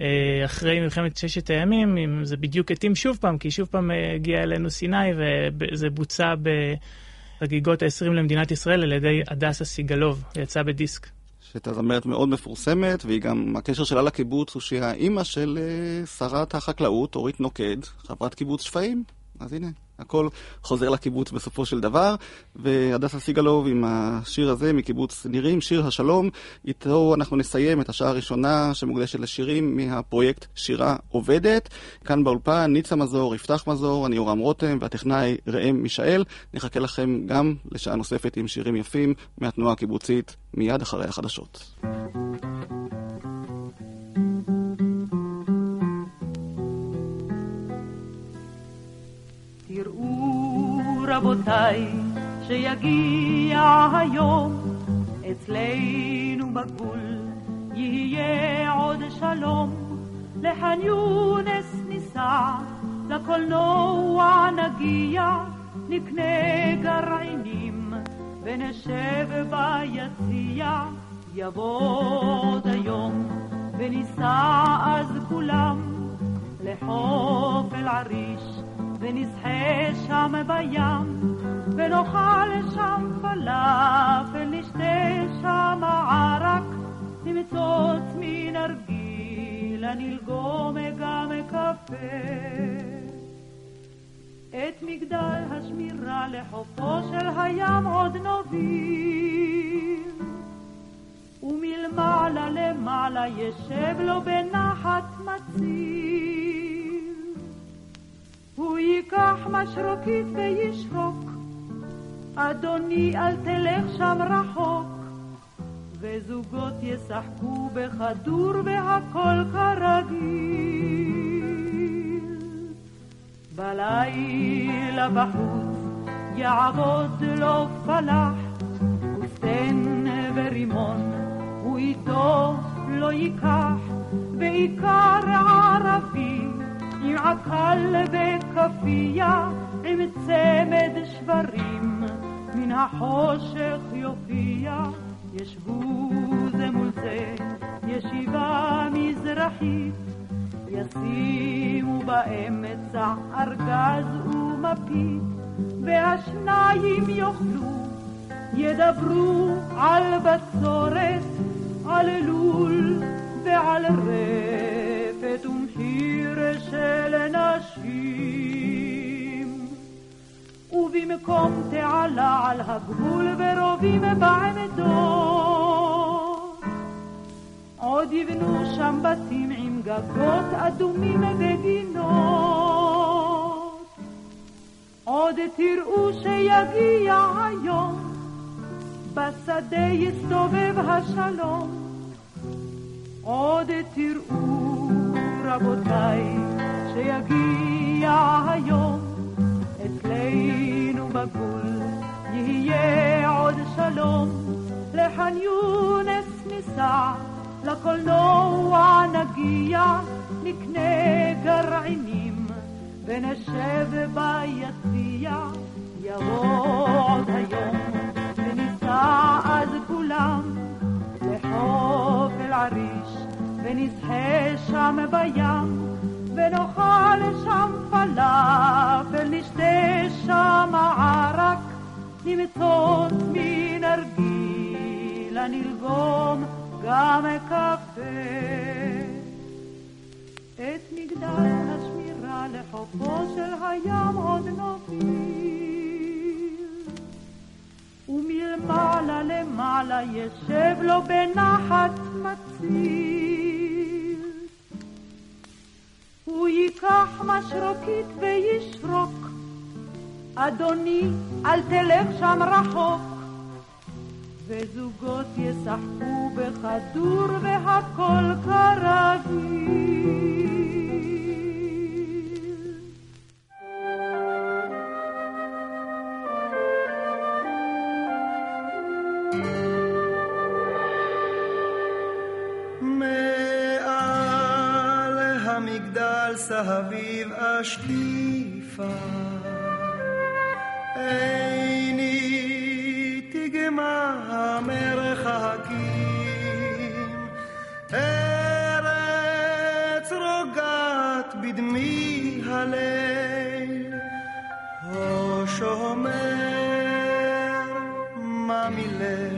אה, אחרי מלחמת ששת הימים, אם זה בדיוק התאים שוב פעם, כי שוב פעם הגיע אלינו סיני, וזה בוצע בחגיגות ה-20 למדינת ישראל על ידי הדסה סיגלוב, יצא בדיסק. שהייתה זמרת מאוד מפורסמת, והיא גם, הקשר שלה לקיבוץ הוא שהיא האימא של אה, שרת החקלאות, אורית נוקד, חברת קיבוץ שפיים. אז הנה, הכל חוזר לקיבוץ בסופו של דבר. והדסה סיגלוב עם השיר הזה מקיבוץ נירים, שיר השלום, איתו אנחנו נסיים את השעה הראשונה שמוקדשת לשירים מהפרויקט שירה עובדת. כאן באולפן ניצה מזור, יפתח מזור, אני יורם רותם והטכנאי ראם מישאל. נחכה לכם גם לשעה נוספת עם שירים יפים מהתנועה הקיבוצית מיד אחרי החדשות. רבותיי שיגיע היום אצלנו בגבול יהיה עוד שלום. לח'אן יונס ניסע לקולנוע נגיע נקנה גרעינים ונשב ביציע. יבוא עוד היום וניסע אז כולם לחוף אל-עריש ונשחה שם בים ונאכל שם פלאפל, נשתה שם ערק נמצוץ מנרגילה, נלגום גם קפה. את מגדל השמירה לחופו של הים עוד נוביל ומלמעלה למעלה ישב לו בנחת מציל הוא ייקח משרוקית וישרוק. אדוני אל תלך שם רחוק. וזוגות ישחקו בכדור והכל כרגיל. בלילה בחוץ יעבוד לו פלח וסטן ורימון הוא איתו לא ייקח. בעיקר ערבי עקל וכפייה עם צמד שברים. מן החושך יופיע ישבו זה מול זה ישיבה מזרחית ישימו באמצע ארגז ומפית והשניים יאכלו. ידברו על בצורת, על אלול ועל רפת ומחיר של נשים. ובמקום תעלה על הגבול ורובים בעמדות, עוד יבנו שם בתים עם גגות אדומים וגינות. עוד תראו שיגיע היום בשדה יסתובב השלום, עוד תראו רבותיי, שיגיע היום אצלנו בגבול, יהיה עוד שלום, לח'אן יונס ניסע, לקולנוע נגיע, נקנה גרעינים, ונשב ביציע, יבוא עוד היום, וניסע אז כולם לחוף אל-עריש, ונשחה שם בים, ונאכל שם פלאפל, נשתה שם ערק, נמצוץ מן הרגילה, נלגום גם קפה. את מגדל השמירה לחופו של הים עוד נוביל. ומלמעלה למעלה ישב לו בנחת מציל. הוא ייקח משרוקית וישרוק, אדוני, אל תלך שם רחוק. וזוגות ישחקו בכדור והכל כרגיל. המגדל סביב אשקיפה עיני תגמה מרחקים ארץ רוגעת בדמי הליל או שומר מה מליל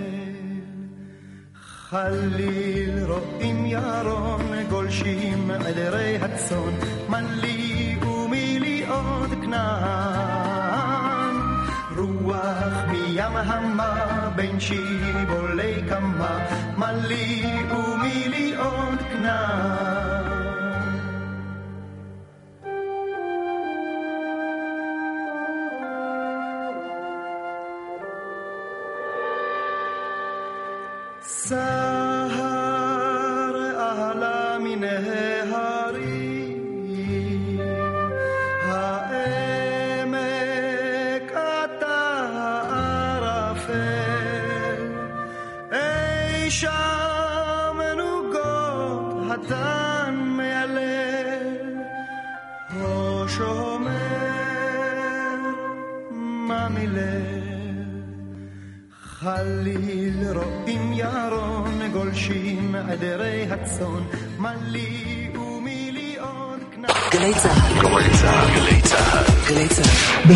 חליל רואים ירון גולשים עדרי הצאן מלי ומילי עוד כנען רוח מים המה בין שיבולי קמה מלי ומילי עוד כנען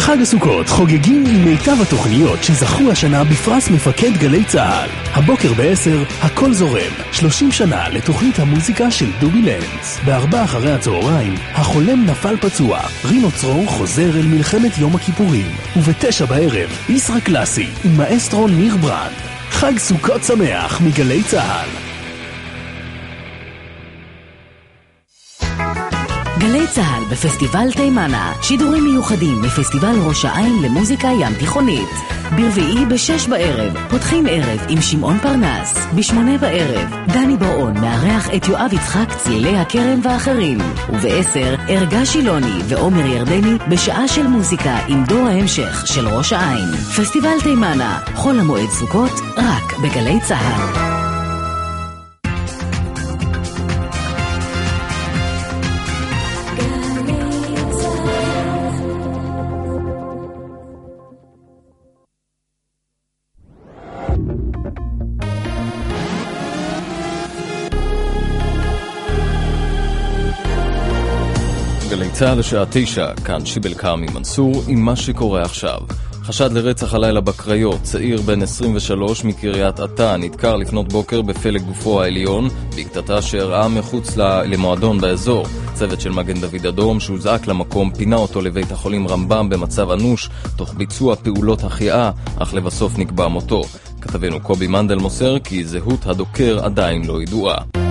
בחג הסוכות חוגגים עם מיטב התוכניות שזכו השנה בפרס מפקד גלי צה"ל. הבוקר ב-10, הכל זורם. 30 שנה לתוכנית המוזיקה של דובי לנץ. בארבע אחרי הצהריים, החולם נפל פצוע. רינו צרור חוזר אל מלחמת יום הכיפורים. ובתשע בערב, ישרה קלאסי עם מאסטרו ניר ברנד. חג סוכות שמח מגלי צה"ל. גלי צה"ל בפסטיבל תימנה, שידורים מיוחדים מפסטיבל ראש העין למוזיקה ים תיכונית. ברביעי בשש בערב, פותחים ערב עם שמעון פרנס. בשמונה בערב, דני בר-און מארח את יואב יצחק צלילי הכרם ואחרים. ובעשר, ארגה שילוני ועומר ירדני בשעה של מוזיקה עם דור ההמשך של ראש העין. פסטיבל תימנה, חול המועד סוכות, רק בגלי צה"ל. צה"ל לשעה תשע, כאן שיבל כרמי מנסור עם מה שקורה עכשיו. חשד לרצח הלילה בקריות, צעיר בן 23 מקריית אתא נדקר לפנות בוקר בפלג גופו העליון, בקטטה שאירעה מחוץ למועדון באזור. צוות של מגן דוד אדום שהוזעק למקום פינה אותו לבית החולים רמב"ם במצב אנוש, תוך ביצוע פעולות החייאה, אך לבסוף נקבע מותו. כתבנו קובי מנדל מוסר כי זהות הדוקר עדיין לא ידועה.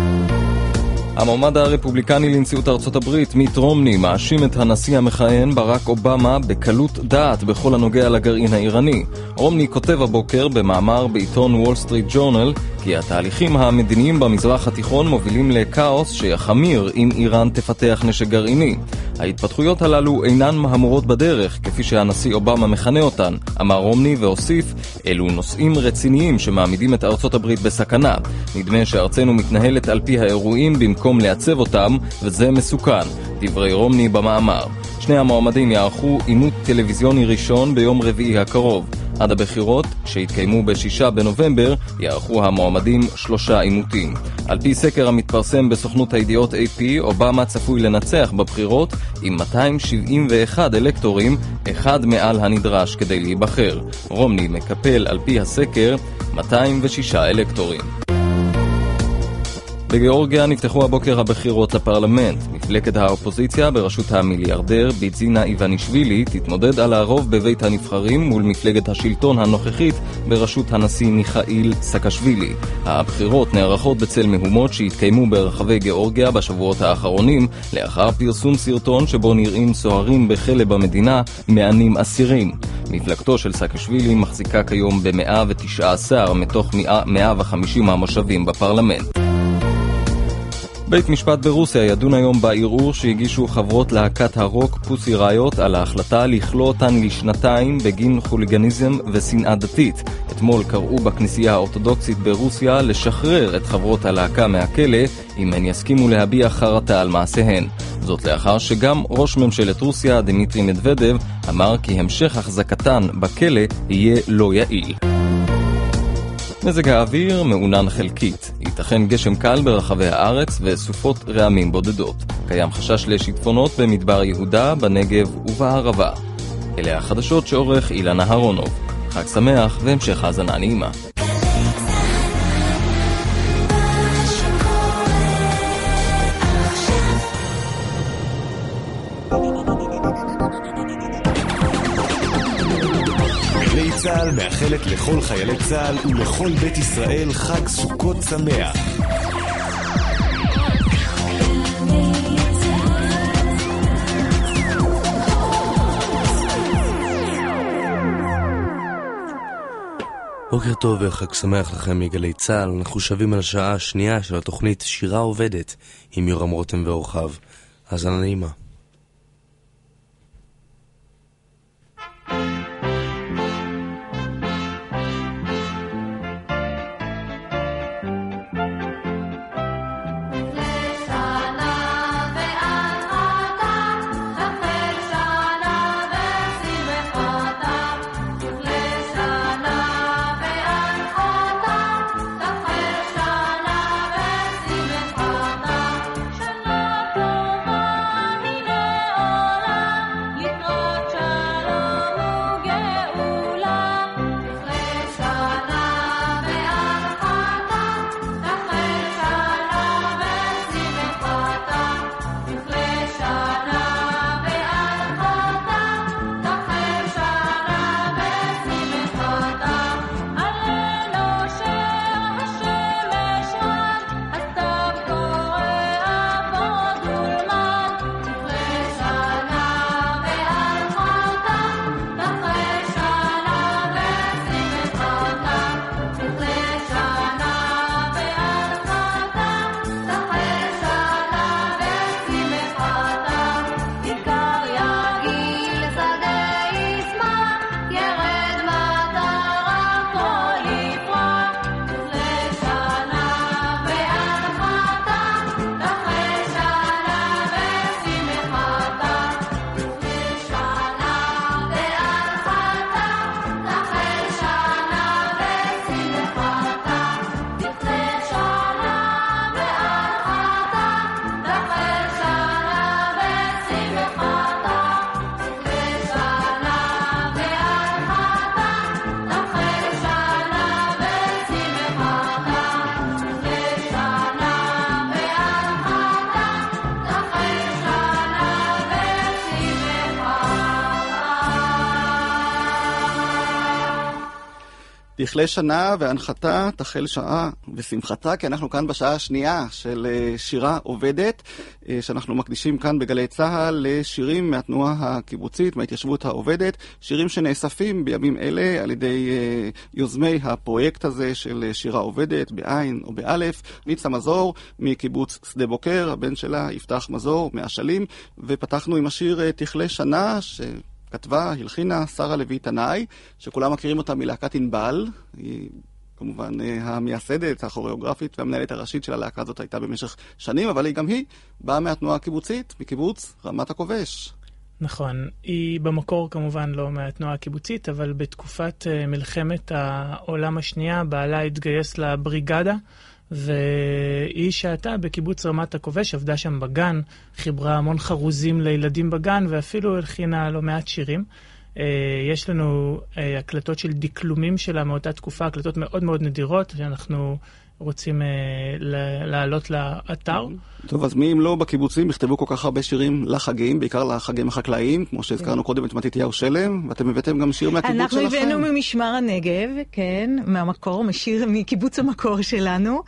המועמד הרפובליקני לנשיאות ארצות הברית, מיט רומני, מאשים את הנשיא המכהן ברק אובמה בקלות דעת בכל הנוגע לגרעין האיראני. רומני כותב הבוקר במאמר בעיתון וול סטריט ג'ורנל כי התהליכים המדיניים במזרח התיכון מובילים לכאוס שיחמיר אם איראן תפתח נשק גרעיני. ההתפתחויות הללו אינן מהמורות בדרך, כפי שהנשיא אובמה מכנה אותן, אמר רומני והוסיף, אלו נושאים רציניים שמעמידים את ארצות הברית בסכנה. נדמה שארצנו מתנהלת על פי האירועים במקום לעצב אותם, וזה מסוכן. דברי רומני במאמר. שני המועמדים יערכו עימות טלוויזיוני ראשון ביום רביעי הקרוב. עד הבחירות, שיתקיימו ב-6 בנובמבר, יערכו המועמדים שלושה עימותים. על פי סקר המתפרסם בסוכנות הידיעות AP, אובמה צפוי לנצח בבחירות עם 271 אלקטורים, אחד מעל הנדרש כדי להיבחר. רומני מקפל על פי הסקר 206 אלקטורים. בגיאורגיה נפתחו הבוקר הבחירות לפרלמנט. מפלגת האופוזיציה בראשות המיליארדר ביזינה איוונישווילי תתמודד על הרוב בבית הנבחרים מול מפלגת השלטון הנוכחית בראשות הנשיא מיכאיל סקשווילי. הבחירות נערכות בצל מהומות שהתקיימו ברחבי גיאורגיה בשבועות האחרונים לאחר פרסום סרטון שבו נראים סוהרים בכלא במדינה מענים אסירים. מפלגתו של סקשווילי מחזיקה כיום ב-119 מתוך 150 המושבים בפרלמנט. בית משפט ברוסיה ידון היום בערעור שהגישו חברות להקת הרוק פוסי ראיות על ההחלטה לכלוא אותן לשנתיים בגין חוליגניזם ושנאה דתית. אתמול קראו בכנסייה האורתודוקסית ברוסיה לשחרר את חברות הלהקה מהכלא אם הן יסכימו להביע חרטה על מעשיהן. זאת לאחר שגם ראש ממשלת רוסיה, דמיטרי מדוודב, אמר כי המשך החזקתן בכלא יהיה לא יעיל. מזג האוויר מעונן חלקית, ייתכן גשם קל ברחבי הארץ וסופות רעמים בודדות. קיים חשש לשיטפונות במדבר יהודה, בנגב ובערבה. אלה החדשות שעורך אילן אהרונוב. חג שמח והמשך האזנה נעימה. צה"ל מאחלת לכל חיילי צה"ל ולכל בית ישראל חג סוכות שמח. בוקר טוב וחג שמח לכם מגלי צה"ל, אנחנו שבים על השעה השנייה של התוכנית שירה עובדת עם יורם רותם ואורחיו. האזנה נעימה. תכלה שנה והנחתה תחל שעה ושמחתה, כי אנחנו כאן בשעה השנייה של אה, שירה עובדת, אה, שאנחנו מקדישים כאן בגלי צה"ל לשירים מהתנועה הקיבוצית, מההתיישבות העובדת, שירים שנאספים בימים אלה על ידי אה, יוזמי הפרויקט הזה של שירה עובדת, בעין או באלף, ניצה מזור מקיבוץ שדה בוקר, הבן שלה יפתח מזור מאשלים, ופתחנו עם השיר תכלה שנה, ש... כתבה, הלחינה שרה לוי תנאי, שכולם מכירים אותה מלהקת ענבל. היא כמובן אה, המייסדת, הכוריאוגרפית והמנהלת הראשית של הלהקה הזאת הייתה במשך שנים, אבל היא גם היא באה מהתנועה הקיבוצית, מקיבוץ רמת הכובש. נכון, היא במקור כמובן לא מהתנועה הקיבוצית, אבל בתקופת אה, מלחמת העולם השנייה בעלה התגייס לבריגדה, והיא שהתה בקיבוץ רמת הכובש, עבדה שם בגן, חיברה המון חרוזים לילדים בגן, ואפילו הלחינה לא מעט שירים. אה, יש לנו אה, הקלטות של דקלומים שלה מאותה תקופה, הקלטות מאוד מאוד נדירות, שאנחנו רוצים אה, ל- להעלות לאתר. טוב, אז מי אם לא בקיבוצים יכתבו כל כך הרבה שירים לחגים, בעיקר לחגים החקלאיים, כמו שהזכרנו קודם את מתתיהו שלם, ואתם הבאתם גם שיר מהקיבוץ אנחנו שלכם. הבאנו ממשמר הנגב, כן, מהמקור, משיר, מקיבוץ המקור שלנו.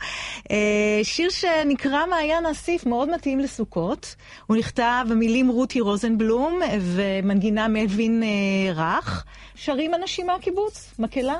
אה, שיר שנקרא מעיין האסיף, מאוד מתאים לסוכות. הוא נכתב במילים רותי רוזנבלום ומנגינה מלווין אה, רך. שרים אנשים מהקיבוץ, מקהלה.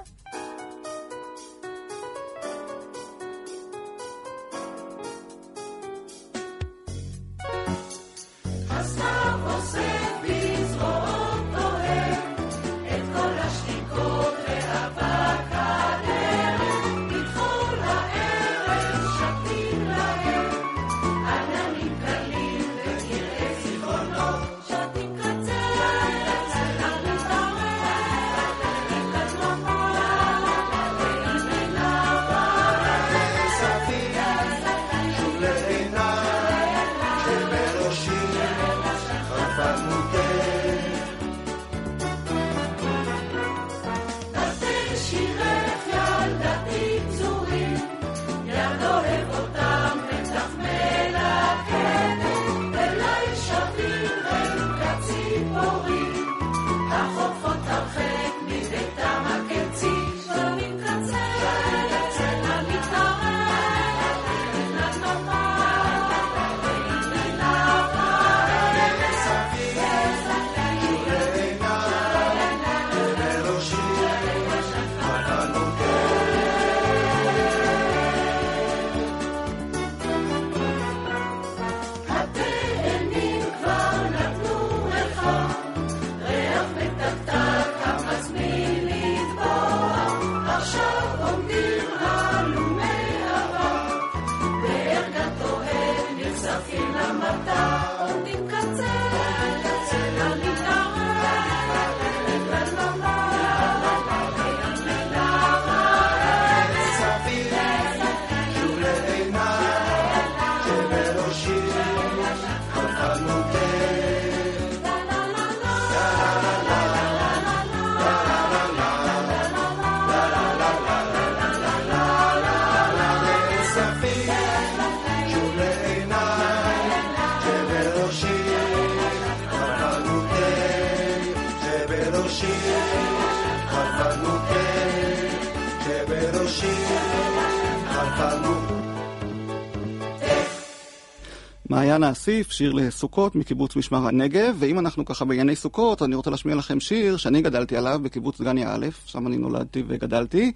מעיין האסיף, שיר לסוכות מקיבוץ משמר הנגב, ואם אנחנו ככה בענייני סוכות, אני רוצה להשמיע לכם שיר שאני גדלתי עליו בקיבוץ דגניה א', שם אני נולדתי וגדלתי,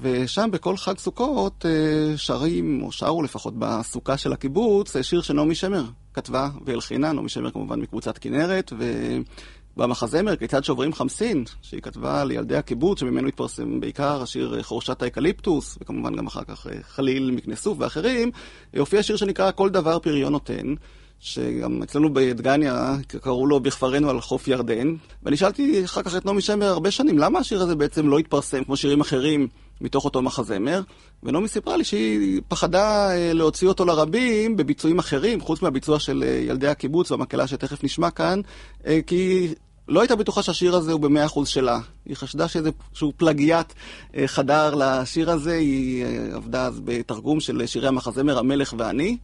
ושם בכל חג סוכות אה, שרים, או שרו לפחות בסוכה של הקיבוץ, אה, שיר שנעמי שמר כתבה והלחינה, נעמי שמר כמובן מקבוצת כנרת, ו... במחזמר, כיצד שוברים חמסין, שהיא כתבה לילדי הקיבוץ, שממנו התפרסם בעיקר השיר אה, חורשת האקליפטוס, וכמובן גם אחר כך אה, חליל מקנה סוף ואחרים, הופיע שיר שנקרא כל דבר פריון נותן, שגם אצלנו בדגניה קראו לו בכפרנו על חוף ירדן, ואני שאלתי אחר כך את נעמי שמר הרבה שנים, למה השיר הזה בעצם לא התפרסם כמו שירים אחרים מתוך אותו מחזמר? ונעמי סיפרה לי שהיא פחדה אה, להוציא אותו לרבים בביצועים אחרים, חוץ מהביצוע של ילדי הקיבוץ והמקהלה שתכף נשמע כאן, כי לא הייתה בטוחה שהשיר הזה הוא במאה אחוז שלה. היא חשדה שאיזשהו פלגיאט אה, חדר לשיר הזה, היא אה, עבדה אז בתרגום של שירי המחזמר המלך ואני,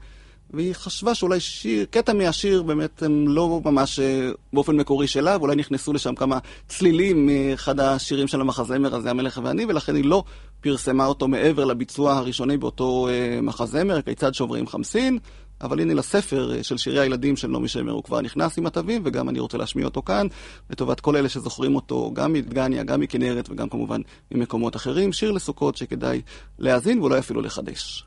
והיא חשבה שאולי שיר, קטע מהשיר באמת הם לא ממש אה, באופן מקורי שלה, ואולי נכנסו לשם כמה צלילים מאחד השירים של המחזמר הזה, המלך ואני, ולכן היא לא פרסמה אותו מעבר לביצוע הראשוני באותו מחזמר, כיצד שוברים חמסין. אבל הנה לספר אה, של שירי הילדים של נעמי שמר, הוא כבר נכנס עם התווים, וגם אני רוצה להשמיע אותו כאן, לטובת כל אלה שזוכרים אותו, גם מדגניה, גם מכנרת, וגם כמובן ממקומות אחרים. שיר לסוכות שכדאי להאזין ואולי אפילו לחדש.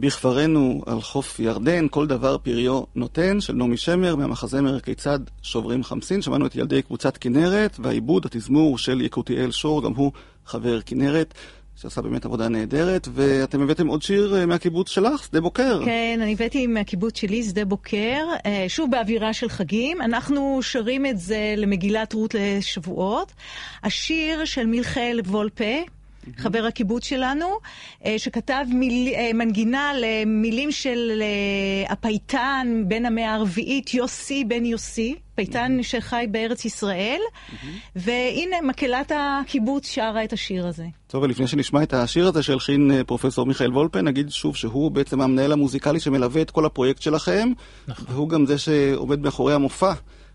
בכפרנו על חוף ירדן, כל דבר פריו נותן, של נעמי שמר, מהמחזמר כיצד שוברים חמסין. שמענו את ילדי קבוצת כנרת, והעיבוד, התזמור של יקותיאל שור, גם הוא חבר כנרת. שעשה באמת עבודה נהדרת, ואתם הבאתם עוד שיר אה, מהקיבוץ שלך, שדה בוקר. כן, אני הבאתי מהקיבוץ שלי, שדה בוקר, אה, שוב באווירה של חגים. אנחנו שרים את זה למגילת רות לשבועות. השיר של מיכאל וולפה. חבר הקיבוץ שלנו, אה, שכתב מיל, אה, מנגינה למילים של אה, הפייטן בן המאה הרביעית, יוסי בן יוסי, פייטן שחי בארץ ישראל, והנה מקהלת הקיבוץ שרה את השיר הזה. טוב, ולפני שנשמע את השיר הזה שהלחין פרופסור מיכאל וולפה, נגיד שוב שהוא בעצם המנהל המוזיקלי שמלווה את כל הפרויקט שלכם, נכון. והוא גם זה שעומד מאחורי המופע.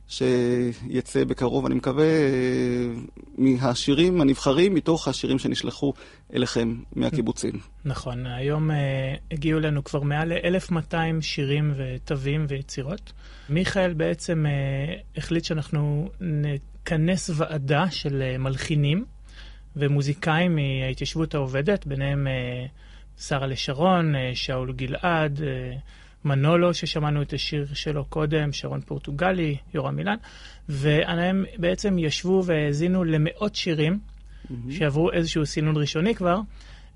שיצא בקרוב, אני מקווה, אה, מהשירים הנבחרים, מתוך השירים שנשלחו אליכם מהקיבוצים. נכון, היום uh, הגיעו אלינו כבר מעל ל-1200 שירים ותווים ויצירות. מיכאל בעצם uh, החליט שאנחנו נכנס ועדה של uh, מלחינים ומוזיקאים מההתיישבות העובדת, ביניהם שרה לשרון, שאול גלעד, מנולו, ששמענו את השיר שלו קודם, שרון פורטוגלי, יורם אילן, והם בעצם ישבו והאזינו למאות שירים, שעברו איזשהו סינון ראשוני כבר,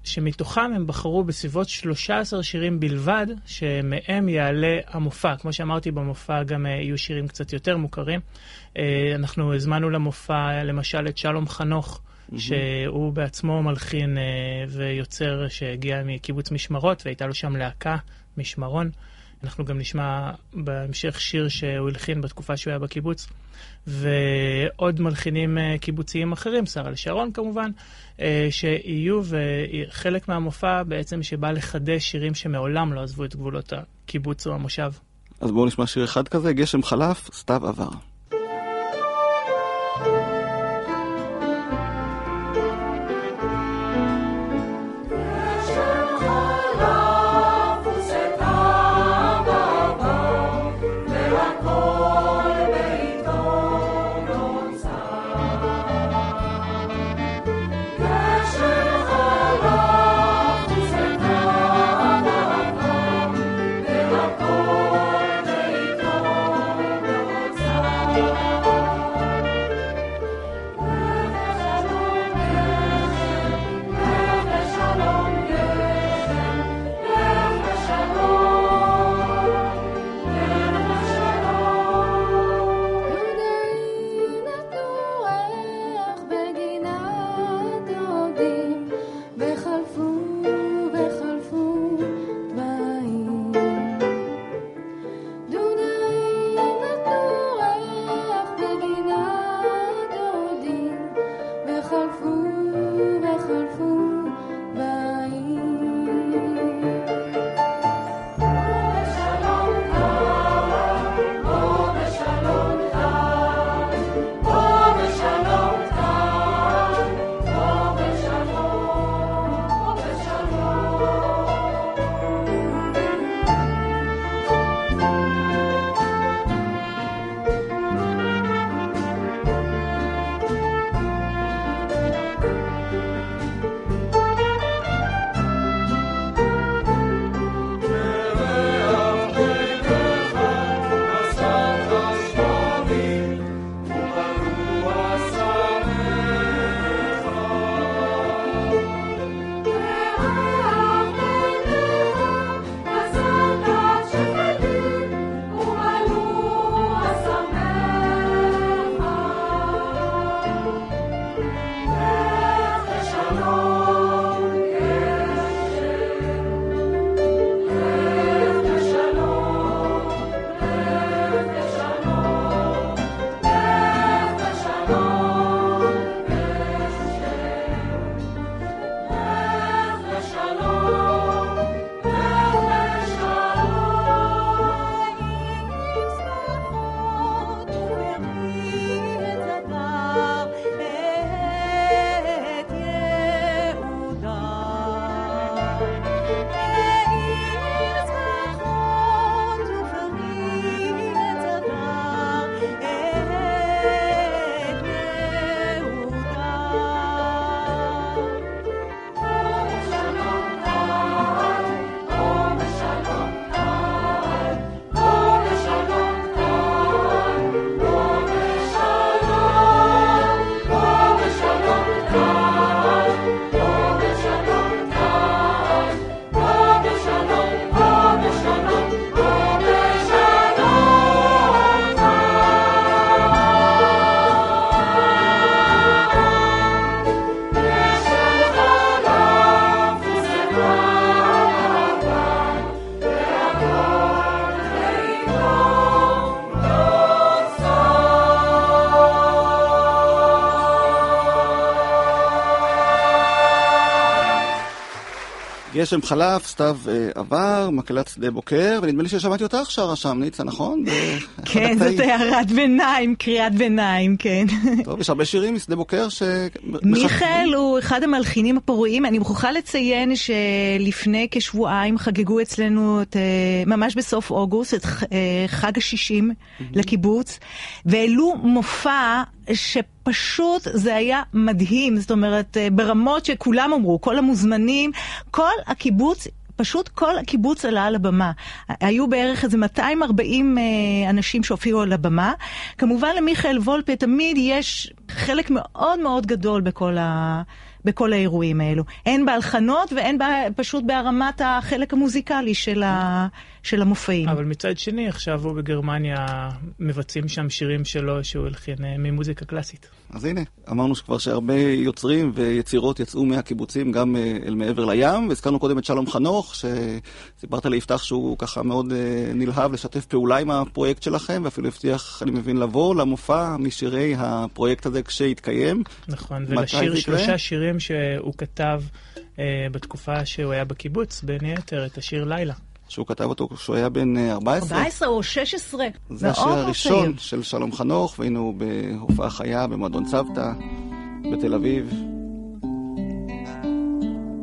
שמתוכם הם בחרו בסביבות 13 שירים בלבד, שמהם יעלה המופע. כמו שאמרתי, במופע גם אה, יהיו שירים קצת יותר מוכרים. אה, אנחנו הזמנו למופע למשל את שלום חנוך. שהוא בעצמו מלחין אה, ויוצר שהגיע מקיבוץ משמרות והייתה לו שם להקה, משמרון. אנחנו גם נשמע בהמשך שיר שהוא הלחין בתקופה שהוא היה בקיבוץ. ועוד מלחינים אה, קיבוציים אחרים, שרה לשרון כמובן, אה, שיהיו, וחלק מהמופע בעצם שבא לחדש שירים שמעולם לא עזבו את גבולות הקיבוץ או המושב. אז בואו נשמע שיר אחד כזה, גשם חלף, סתיו עבר. גשם חלף, סתיו אה, עבר, מקהלת שדה בוקר, ונדמה לי ששמעתי אותך שרה שם, ניצה, נכון? כן. זאת הערת ביניים, קריאת ביניים, כן. טוב, יש הרבה שירים משדה בוקר ש... מיכאל הוא אחד המלחינים הפוריים. אני מוכרחה לציין שלפני כשבועיים חגגו אצלנו, את, אה, ממש בסוף אוגוסט, את אה, חג השישים לקיבוץ, והעלו מופע שפשוט זה היה מדהים. זאת אומרת, אה, ברמות שכולם אמרו, כל המוזמנים, כל הקיבוץ... פשוט כל הקיבוץ עלה על הבמה. היו בערך איזה 240 אה, אנשים שהופיעו על הבמה. כמובן למיכאל וולפה תמיד יש חלק מאוד מאוד גדול בכל, ה... בכל האירועים האלו. הן בהלחנות והן. פשוט בהרמת החלק המוזיקלי של, ה... של המופעים. אבל מצד שני, עכשיו הוא בגרמניה מבצעים שם שירים שלו שהוא הלחין אה, ממוזיקה קלאסית. אז הנה, אמרנו שכבר שהרבה יוצרים ויצירות יצאו מהקיבוצים גם אה, אל מעבר לים, והזכרנו קודם את שלום חנוך, שסיפרת ליפתח שהוא ככה מאוד אה, נלהב לשתף פעולה עם הפרויקט שלכם, ואפילו הבטיח, אני מבין, לבוא למופע משירי הפרויקט הזה כשיתקיים. נכון, ולשיר? שלושה שירים שהוא כתב אה, בתקופה שהוא היה בקיבוץ, בין היתר את השיר לילה. שהוא כתב אותו כשהוא היה בן אה, 14. 14 או 16. זה השיר הראשון צעיר. של שלום חנוך, והנה הוא בהופעה חיה במועדון צוותא בתל אביב.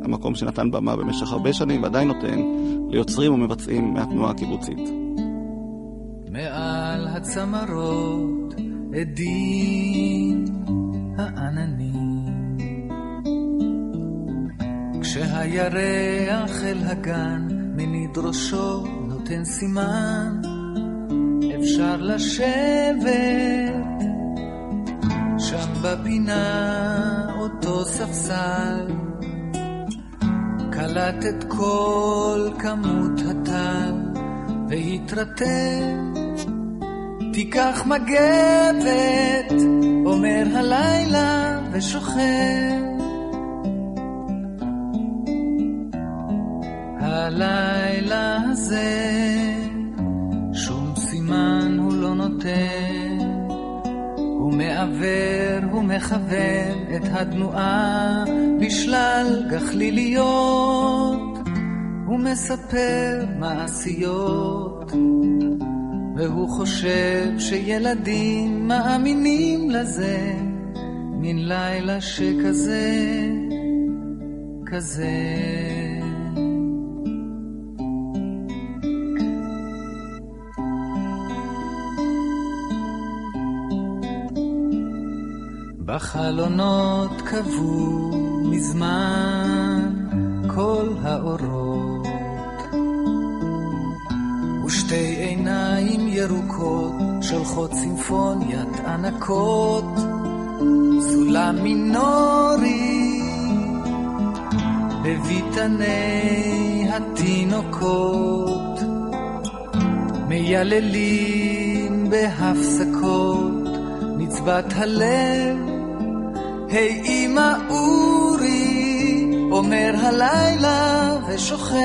המקום שנתן במה במשך הרבה שנים ועדיין נותן ליוצרים ומבצעים מהתנועה הקיבוצית. מעל הצמרות עדים העננים כשהירח אל הגן מניד ראשו נותן סימן. אפשר לשבת שם בפינה אותו ספסל. קלט את כל כמות הטל והתרתם. תיקח מגבת, אומר הלילה ושוכב. הלילה הזה, שום סימן הוא לא נותן. הוא מעוור, הוא מכוון את התנועה בשלל גחליליות. הוא מספר מעשיות. והוא חושב שילדים מאמינים לזה, מין לילה שכזה, כזה. בחלונות קבעו מזמן כל האורות. ושתי עיניים ירוקות שולחות סימפוניית ענקות, סולם מינורי בביתני התינוקות, מייללים בהפסקות נצבת הלב, היי אמא אורי, אומר הלילה ושוכב.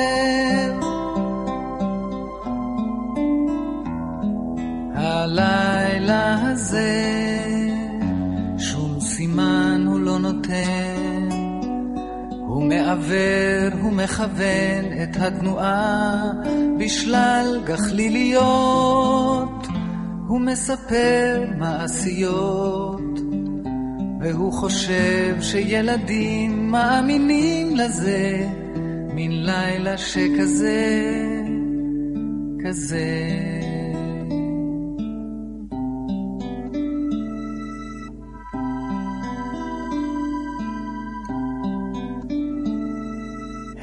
הלילה הזה, שום סימן הוא לא נותן. הוא מעוור, הוא מכוון את התנועה בשלל גחליליות. הוא מספר מעשיות, והוא חושב שילדים מאמינים לזה, מין לילה שכזה, כזה.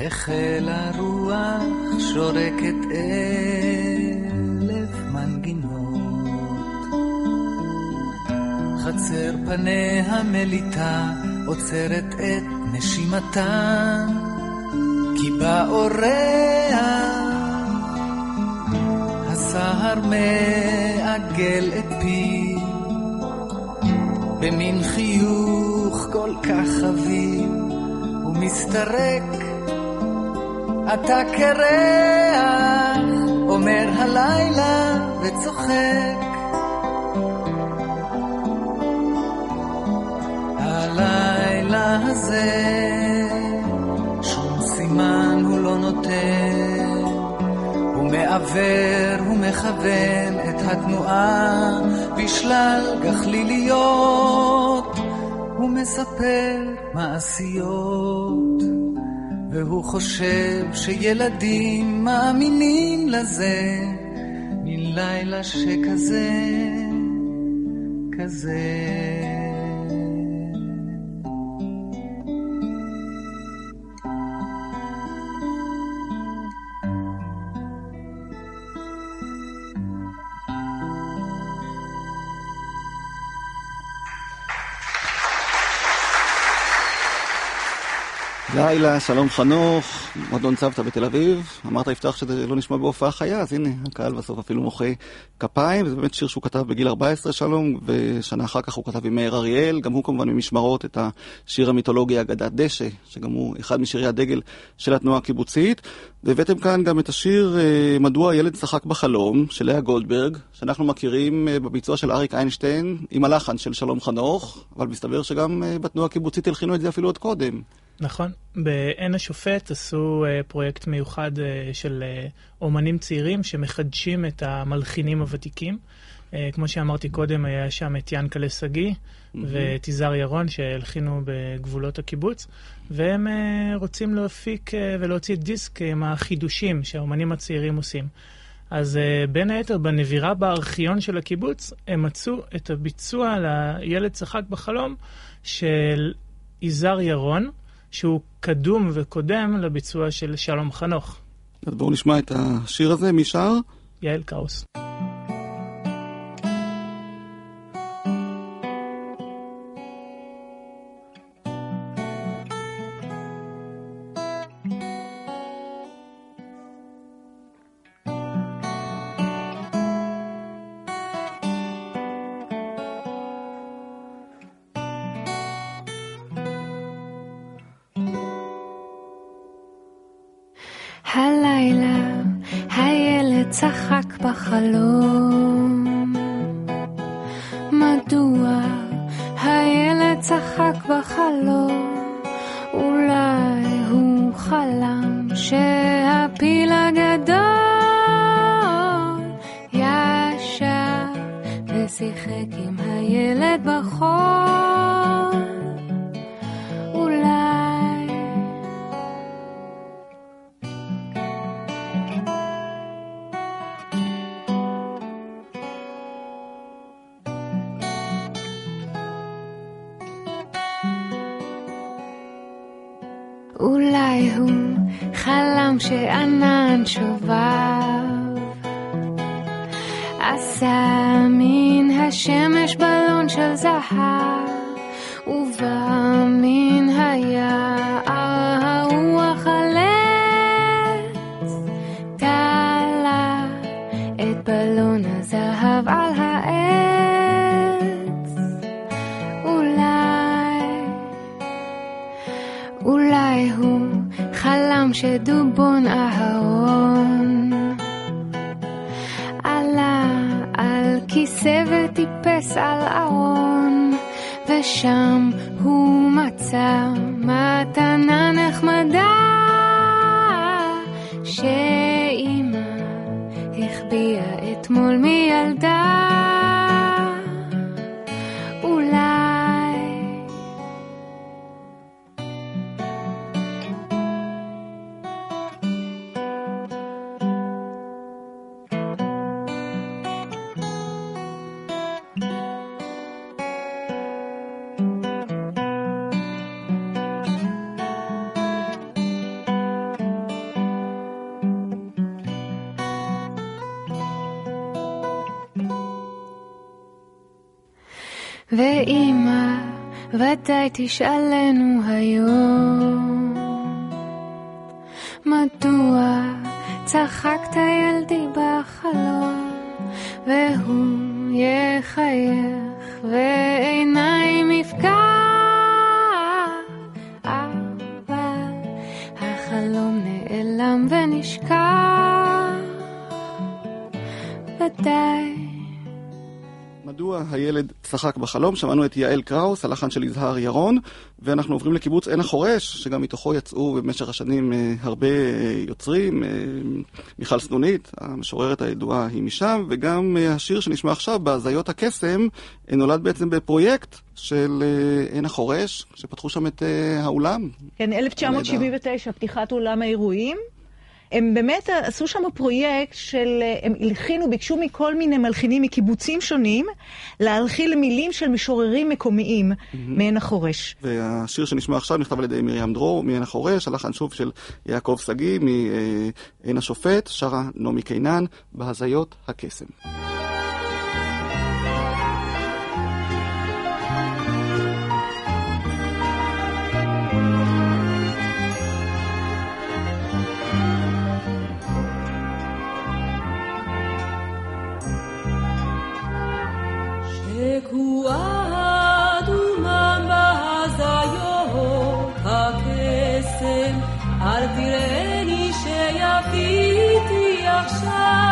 החלה רוח שורקת אלף חצר פניה מליטה עוצרת את נשימתה, כי באורח הסהר מעגל את פיו, במין חיוך כל כך חביב, הוא מסתרק אתה קרח, אומר הלילה וצוחק. הזה, שום סימן הוא לא מעוור ומכוון את התנועה בשלל גחליליות. הוא מספר מעשיות, והוא חושב שילדים מאמינים לזה, מלילה שכזה, כזה. לילה, שלום חנוך, מועדון צוותא בתל אביב. אמרת יפתח שזה לא נשמע בהופעה חיה, אז הנה, הקהל בסוף אפילו מוחא כפיים. זה באמת שיר שהוא כתב בגיל 14 שלום, ושנה אחר כך הוא כתב עם מאיר אריאל, גם הוא כמובן ממשמרות את השיר המיתולוגי אגדת דשא, שגם הוא אחד משירי הדגל של התנועה הקיבוצית. והבאתם כאן גם את השיר אה, מדוע הילד צחק בחלום, של לאה גולדברג, שאנחנו מכירים אה, בביצוע של אריק איינשטיין, עם הלחן של שלום חנוך, אבל מסתבר שגם אה, בתנועה הקיבוצית הלחינו את זה אפילו עוד קודם. נכון. בעין השופט עשו uh, פרויקט מיוחד uh, של uh, אומנים צעירים שמחדשים את המלחינים הוותיקים. כמו שאמרתי קודם, היה שם את ינקלה שגיא מהמם. ואת יזהר ירון שהלחינו בגבולות הקיבוץ, והם רוצים להפיק ולהוציא דיסק עם החידושים שהאומנים הצעירים עושים. אז בין היתר, בנבירה בארכיון של הקיבוץ, הם מצאו את הביצוע לילד צחק בחלום של יזהר ירון, שהוא קדום וקודם לביצוע של שלום חנוך. אז בואו נשמע את השיר הזה, מי שר? יעל קראוס. צחק mol mi alta ודאי תשאלנו היום מדוע צחקת ילדי בחלום והוא יחייך ועיניים יפקח אבל החלום נעלם ונשכח. ודאי הידוע, הילד צחק בחלום, שמענו את יעל קראוס, הלחן של יזהר ירון, ואנחנו עוברים לקיבוץ עין החורש, שגם מתוכו יצאו במשך השנים אה, הרבה אה, יוצרים, אה, מיכל סנונית, המשוררת הידועה היא משם, וגם השיר שנשמע עכשיו, בהזיות הקסם, נולד בעצם בפרויקט של עין החורש, שפתחו שם את האולם. כן, 1979, פתיחת אולם האירועים. הם באמת עשו שם פרויקט של, הם הלחינו, ביקשו מכל מיני מלחינים מקיבוצים שונים להלחין למילים של משוררים מקומיים מעין החורש. והשיר שנשמע עכשיו נכתב על ידי מרים דרור מעין החורש, הלחן שוב של יעקב שגיא מעין השופט, שרה נעמי קינן, בהזיות הקסם, אל תראני שיפיתי עכשיו.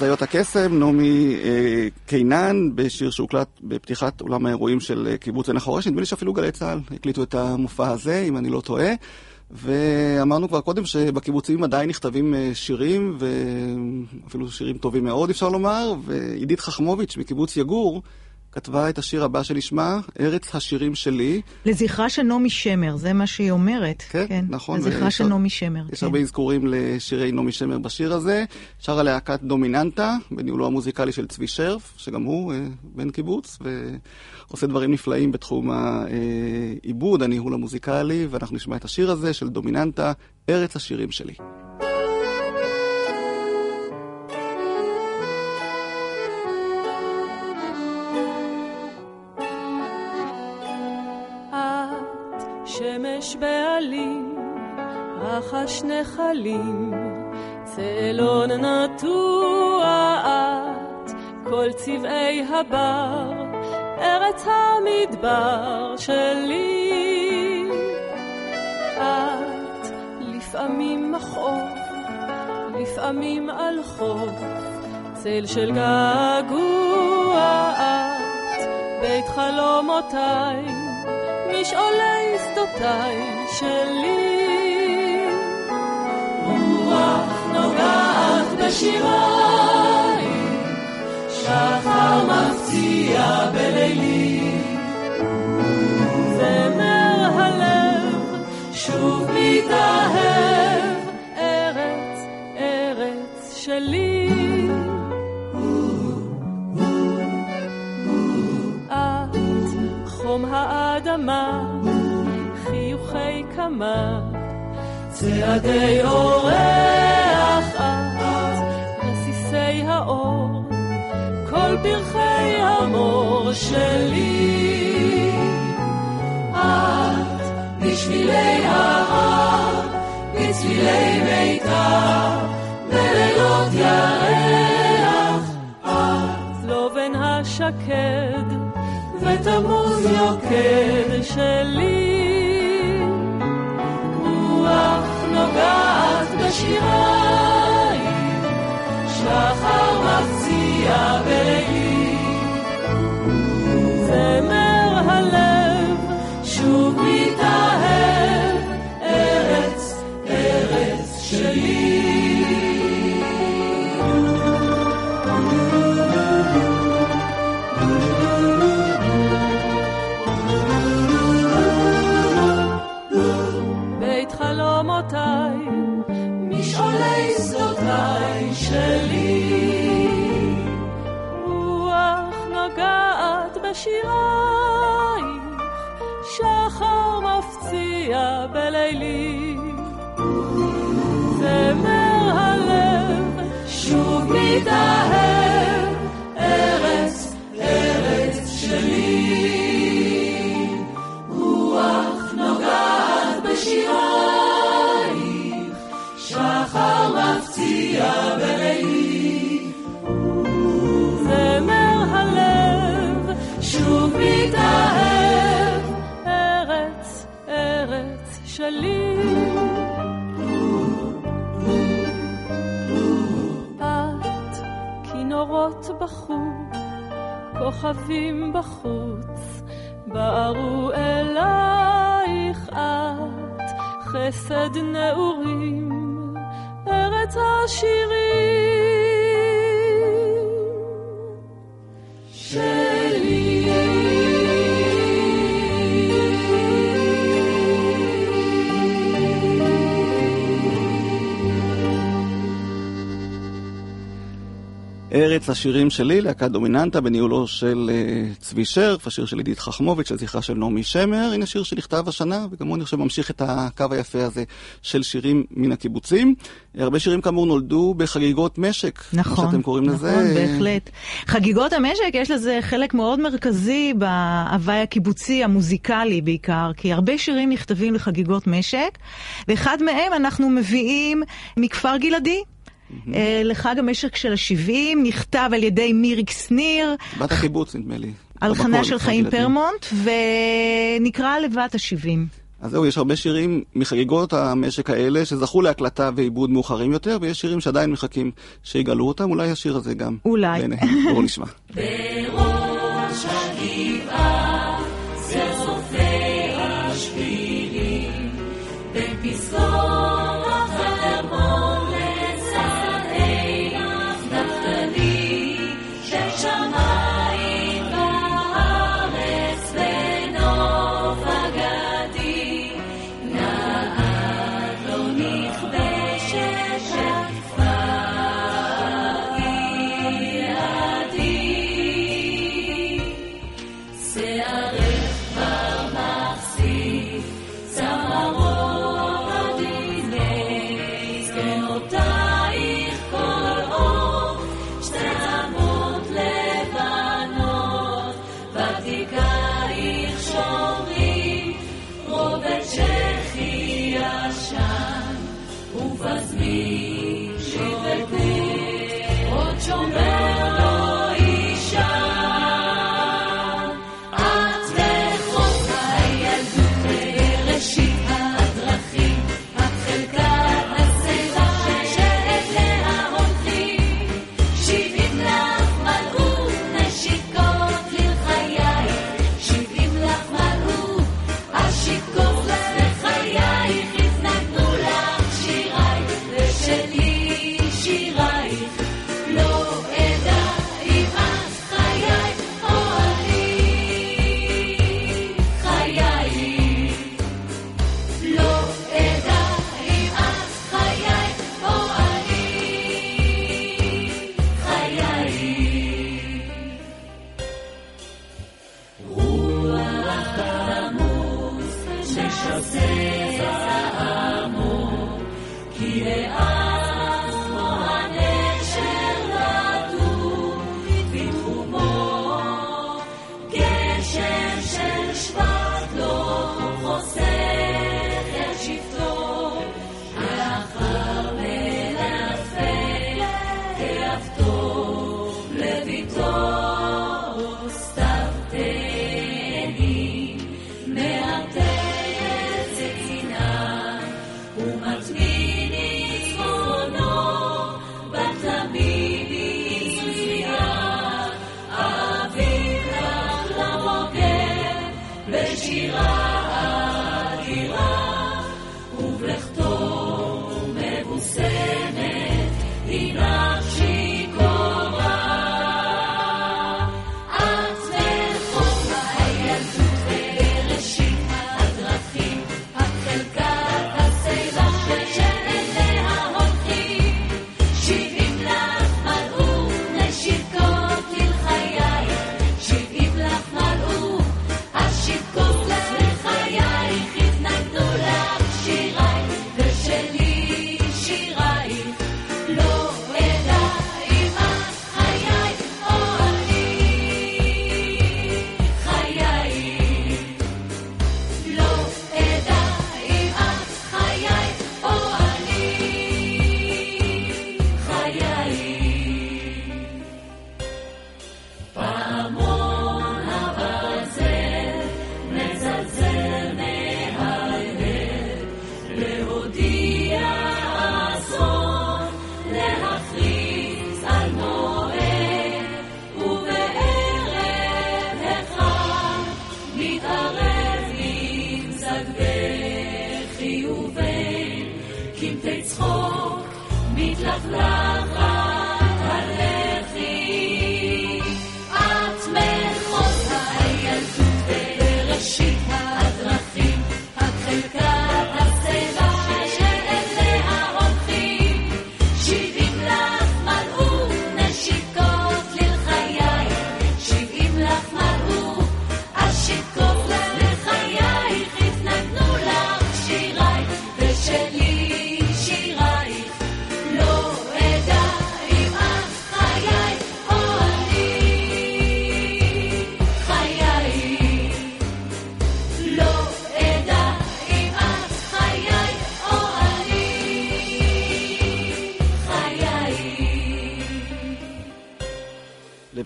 בהזיות הקסם, נעמי אה, קינן, בשיר שהוקלט בפתיחת אולם האירועים של אה, קיבוץ עין החורש. נדמה לי שאפילו גלי צה"ל הקליטו את המופע הזה, אם אני לא טועה. ואמרנו כבר קודם שבקיבוצים עדיין נכתבים אה, שירים, ואפילו שירים טובים מאוד, אפשר לומר. ועידית חכמוביץ' מקיבוץ יגור כתבה את השיר הבא שנשמע, ארץ השירים שלי. לזכרה של נעמי שמר, זה מה שהיא אומרת. כן, כן. נכון. לזכרה של נעמי שמר. יש כן. הרבה אזכורים לשירי נעמי שמר בשיר הזה. שרה להקת דומיננטה, בניהולו המוזיקלי של צבי שרף, שגם הוא אה, בן קיבוץ, ועושה דברים נפלאים בתחום העיבוד, הניהול המוזיקלי, ואנחנו נשמע את השיר הזה של דומיננטה, ארץ השירים שלי. יש בעלים, רחש נחלים, צאלון נטועת, כל צבעי הבר, ארץ המדבר שלי. את לפעמים מחור, לפעמים על חוף, צל של געגוע את, בית חלומותיי. משעולי שדותיי שלי. רוח נוגעת בשיריי, שחר מפציע בלילי. זמר הלב שוב מתאהב, ארץ, ארץ שלי. האדמה, חיוכי כמה, צעדי אורח את, רסיסי האור, כל פרחי המור שלי. את בשבילי ההר, בצלילי מיתר, בלילות ירח. את לובן השקד, ותמוז יוקד שלי. רוח נוגעת בשיריי, שחר מפציע בלילי. כוכבים בחוץ, בערו אלייך את, חסד נעורים, ארץ השירים. ארץ השירים שלי, להקת דומיננטה בניהולו של uh, צבי שרף, השיר של עידית חכמוביץ', לזכרה של נעמי שמר. הנה שיר שנכתב השנה, וגם הוא אני חושב ממשיך את הקו היפה הזה של שירים מן הקיבוצים. הרבה שירים כאמור נולדו בחגיגות משק, נכון, כמו שאתם קוראים נכון, לזה. בהחלט. חגיגות המשק, יש לזה חלק מאוד מרכזי בהוואי הקיבוצי, המוזיקלי בעיקר, כי הרבה שירים נכתבים לחגיגות משק, ואחד מהם אנחנו מביאים מכפר גלעדי. אה, לחג המשק של ה-70, נכתב על ידי מיריק שניר. בת הקיבוץ, נדמה לי. הלחנה של חיים גלעדי. פרמונט, ונקרא לבת ה-70. אז זהו, יש הרבה שירים מחגיגות המשק האלה שזכו להקלטה ועיבוד מאוחרים יותר, ויש שירים שעדיין מחכים שיגלו אותם, אולי השיר הזה גם. אולי. ביניהם. בואו נשמע. בראש הגבעה, me.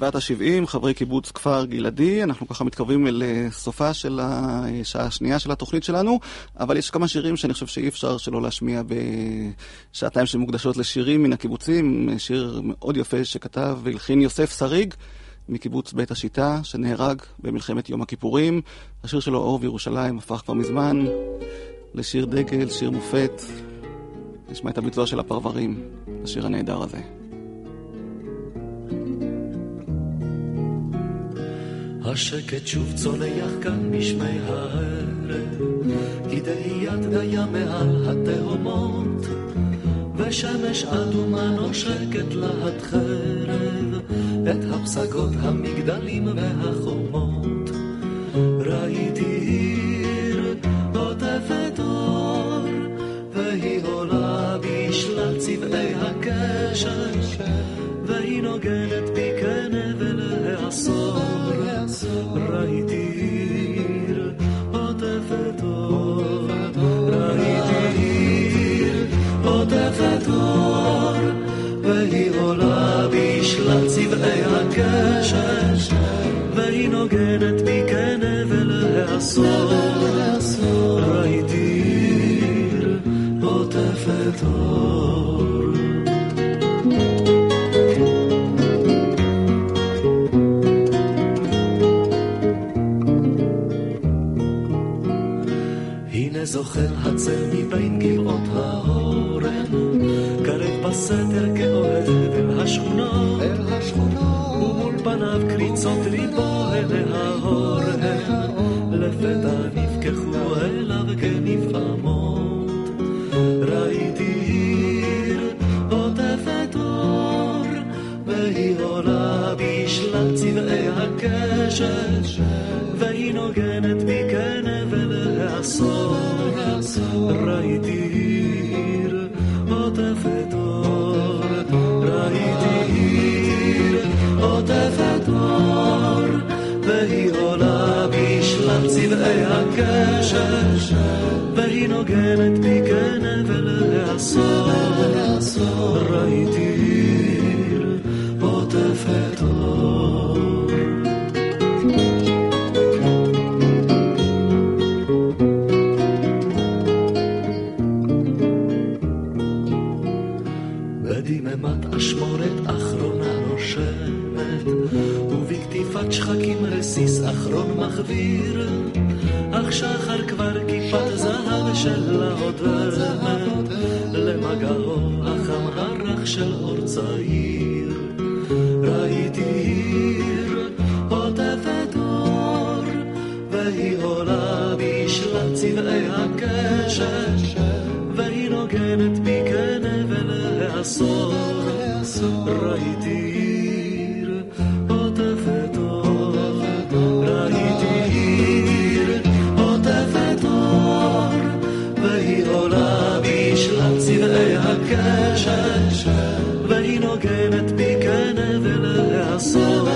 בת ה-70, חברי קיבוץ כפר גלעדי. אנחנו ככה מתקרבים אל אה, של השעה השנייה של התוכנית שלנו, אבל יש כמה שירים שאני חושב שאי אפשר שלא להשמיע בשעתיים שמוקדשות לשירים מן הקיבוצים. שיר מאוד יפה שכתב והלחין יוסף שריג. מקיבוץ בית השיטה, שנהרג במלחמת יום הכיפורים. השיר שלו, אור וירושלים, הפך כבר מזמן לשיר דגל, שיר מופת. נשמע את הביצוע של הפרברים, השיר הנהדר הזה. השקט שוב צונח כאן בשמי הערב, כי דהיית דיה מעל התהומות, ושמש אדומה נושקת להט חרב, את הפסגות המגדלים והחומות. ראיתי עיר עוטפת אור, והיא עולה בשלל צבעי הקשת, והיא נוגנת בי כנבל העשור. ראיתי עיר עוטפת אור, ראיתי עיר עוטפת אור, והיא עולה בשלל צבעי הקשת, והיא נוגנת בי כנבל העשור. ראיתי זוכר הצל מבין גבעות האורן, קרב בסתר כאוהב אל השכונה, ומול פניו קריצות ליבו אל ההורן, לפתע נפקחו אליו כנפעמות. הקשת, והיא נוגנת בי רסיס אחרון מחוויר, אך שחר כבר כיפת זהב שלה עודמת, למגעו החם הרך של אור צעיר. ראיתי עיר עוטפת אור, והיא עולה בשלל צבעי הקשת, והיא נוגנת בי כנבל העשור. ראיתי צבעי הקשת, והיא נוגנת בי כנבל העשור.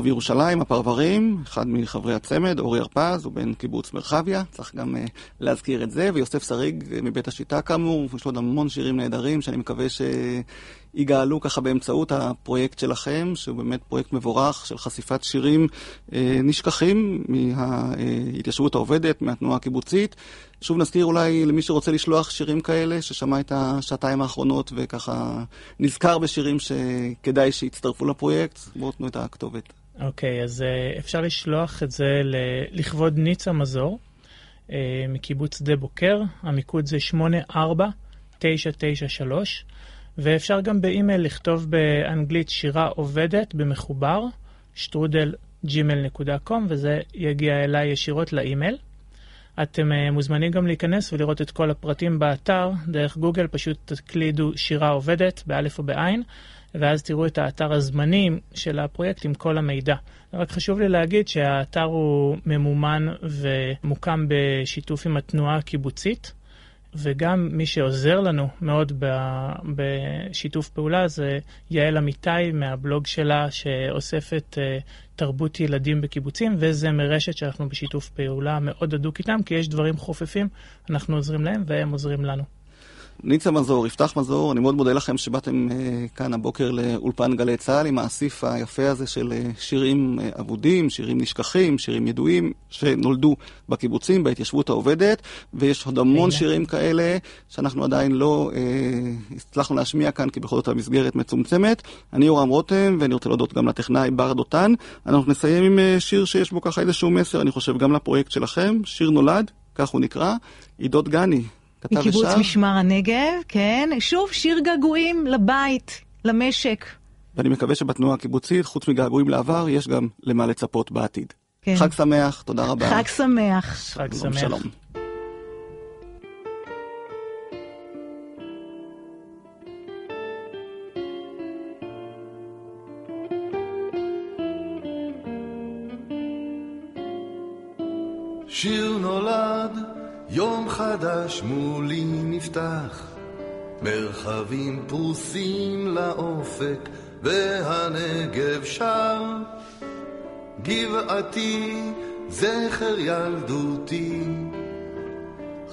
אור וירושלים, הפרברים, אחד מחברי הצמד, אורי הרפז, הוא בן קיבוץ מרחביה, צריך גם uh, להזכיר את זה, ויוסף שריג uh, מבית השיטה כאמור, יש לו עוד המון שירים נהדרים, שאני מקווה שיגאלו ככה באמצעות הפרויקט שלכם, שהוא באמת פרויקט מבורך של חשיפת שירים uh, נשכחים מההתיישבות העובדת, מהתנועה הקיבוצית. שוב נזכיר אולי למי שרוצה לשלוח שירים כאלה, ששמע את השעתיים האחרונות וככה נזכר בשירים שכדאי שיצטרפו לפרויקט, בואו תנו את הכתובת. אוקיי, okay, אז uh, אפשר לשלוח את זה ל- לכבוד ניצה מזור, uh, מקיבוץ שדה בוקר, המיקוד זה 84993, ואפשר גם באימייל לכתוב באנגלית שירה עובדת במחובר, שטרודל וזה יגיע אליי ישירות לאימייל. אתם uh, מוזמנים גם להיכנס ולראות את כל הפרטים באתר, דרך גוגל, פשוט תקלידו שירה עובדת, באלף או בעין, ואז תראו את האתר הזמני של הפרויקט עם כל המידע. רק חשוב לי להגיד שהאתר הוא ממומן ומוקם בשיתוף עם התנועה הקיבוצית, וגם מי שעוזר לנו מאוד בשיתוף פעולה זה יעל אמיתי מהבלוג שלה שאוספת תרבות ילדים בקיבוצים, וזה מרשת שאנחנו בשיתוף פעולה מאוד הדוק איתם, כי יש דברים חופפים, אנחנו עוזרים להם והם עוזרים לנו. ניצה מזור, יפתח מזור, אני מאוד מודה לכם שבאתם uh, כאן הבוקר לאולפן גלי צה"ל עם האסיף היפה הזה של uh, שירים uh, אבודים, שירים נשכחים, שירים ידועים, שנולדו בקיבוצים, בהתיישבות העובדת, ויש עוד המון שירים כאלה שאנחנו עדיין לא uh, הצלחנו להשמיע כאן, כי בכל זאת המסגרת מצומצמת. אני יורם רותם, ואני רוצה להודות גם לטכנאי בר דותן. אנחנו נסיים עם שיר שיש בו ככה איזשהו מסר, אני חושב, גם לפרויקט שלכם, שיר נולד, כך הוא נקרא, עידות גני. מקיבוץ משמר הנגב, כן. שוב, שיר געגועים לבית, למשק. ואני מקווה שבתנועה הקיבוצית, חוץ מגעגועים לעבר, יש גם למה לצפות בעתיד. כן. חג שמח, תודה רבה. חג שמח. חג שמח. שלום. שיר נולד יום חדש מולי נפתח, מרחבים פרוסים לאופק, והנגב שר. גבעתי, זכר ילדותי,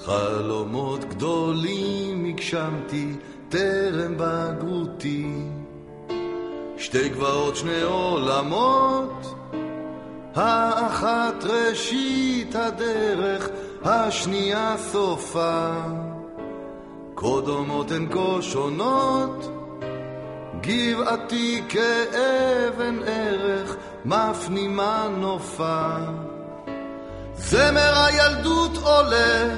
חלומות גדולים הגשמתי טרם בגרותי. שתי גבעות, שני עולמות, האחת ראשית הדרך, השנייה סופה. כה דומות הן כה שונות, גבעתי כאבן ערך, מפנימה נופה. זמר הילדות עולה,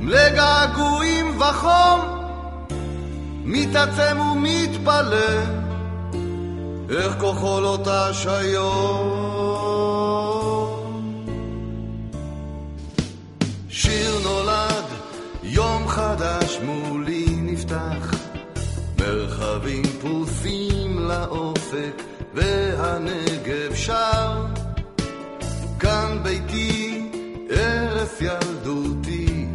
לגעגועים וחום, מתעצם ומתפלא, איך כוחו לא תש היום. שיר נולד, יום חדש מולי נפתח, מרחבים פרוסים לאופק, והנגב שר. כאן ביתי, ערש ילדותי,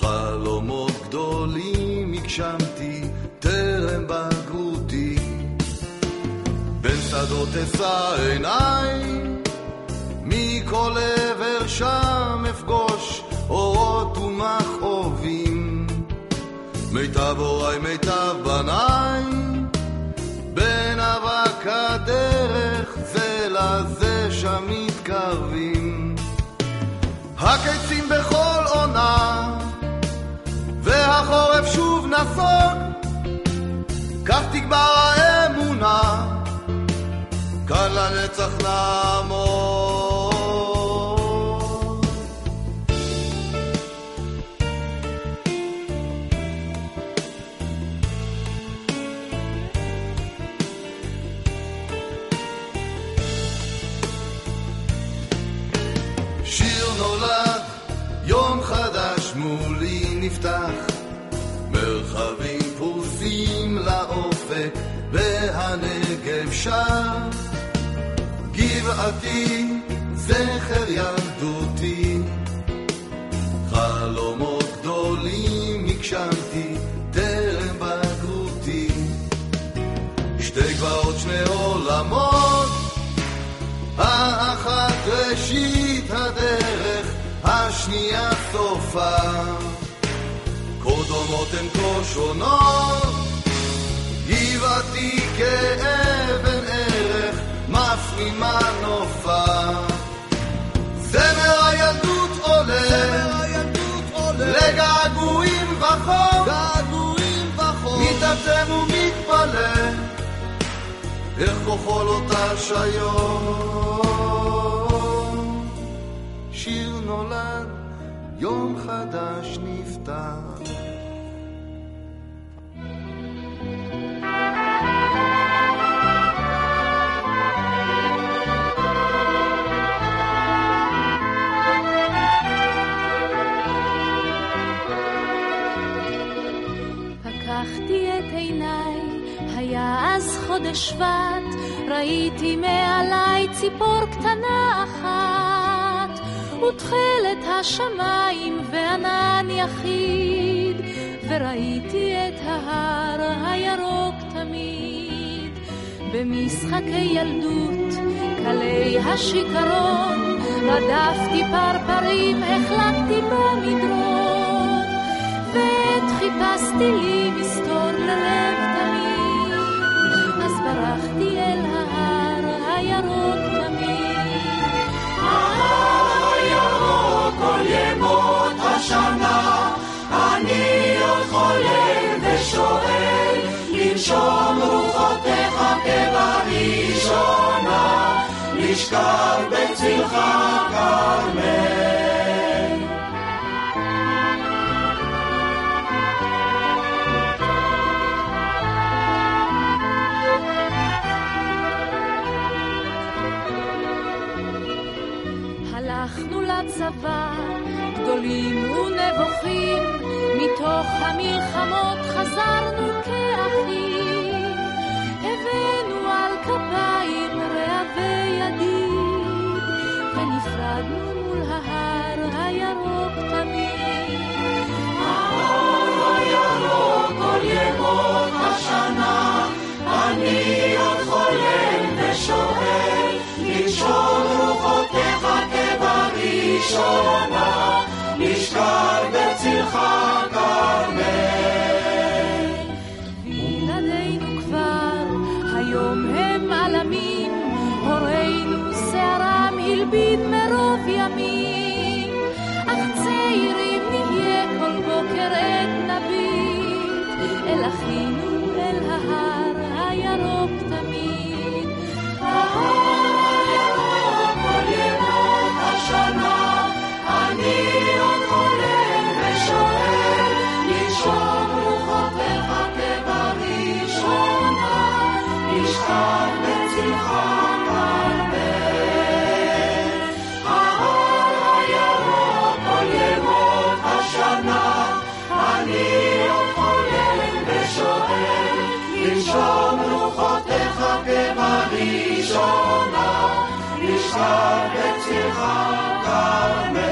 חלומות גדולים. הגשמתי טרם בגרותי. בין שדות אשא עיניי, מכל אורות ומכאובים. מיטב הוריי, מיטב בניי, בין אבק הדרך זה לזה שם מתקרבים. הקיצים בכל עונה, והחורף שוב נסוג, כך תגבר האמונה, כאן לנצח נעמוד. שר. גבעתי, זכר ילדותי, חלומות גדולים הגשמתי, טרם בגרותי. שתי גבעות, שני עולמות, האחת ראשית הדרך, השנייה סופה. כה דומות הן כה שונות, גבעתי כאבן ערך, מפנימה נופה. זמר הילדות עולה, לגעגועים וחום, מתעצם ומתפלא. איך כוחו לא תש היום. שיר נולד, יום חדש נפתח. פקחתי את עיניי, היה אז חודש שבט, ראיתי מעליי ציפור קטנה אחת, ותכלת השמיים וענן יחיד, וראיתי את ההר הירוק תמיד. במשחקי ילדות, קלי השיכרון, רדפתי פרפרים, החלקתי במדרון. ועת חיפשתי לי מסתור ללב תמיד, אז ברחתי אל ההר הירוק תמיד. ההר הירוק כל ימות השנה, אני לנשום רוחותיך כבראשונה, לשכב בצלך כרמל. הלכנו לצבא, גדולים ונבוכים, מתוך המלחמות חזרנו כאחים. הבאנו על כפיים רעבי ידיד, ונפרדנו מול ההר הירוק תמיד. ההר הירוק כל ימות השנה, אני עוד חולם ושואל, לנשום רוחותיך כבראשונה, לשכב בצלך כרמל. לנשום רוחותיך כבראשונה, לשכב בצלך כרמל.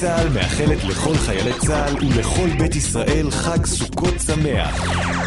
צה"ל מאחלת לכל חיילי צה"ל ולכל בית ישראל חג סוכות שמח.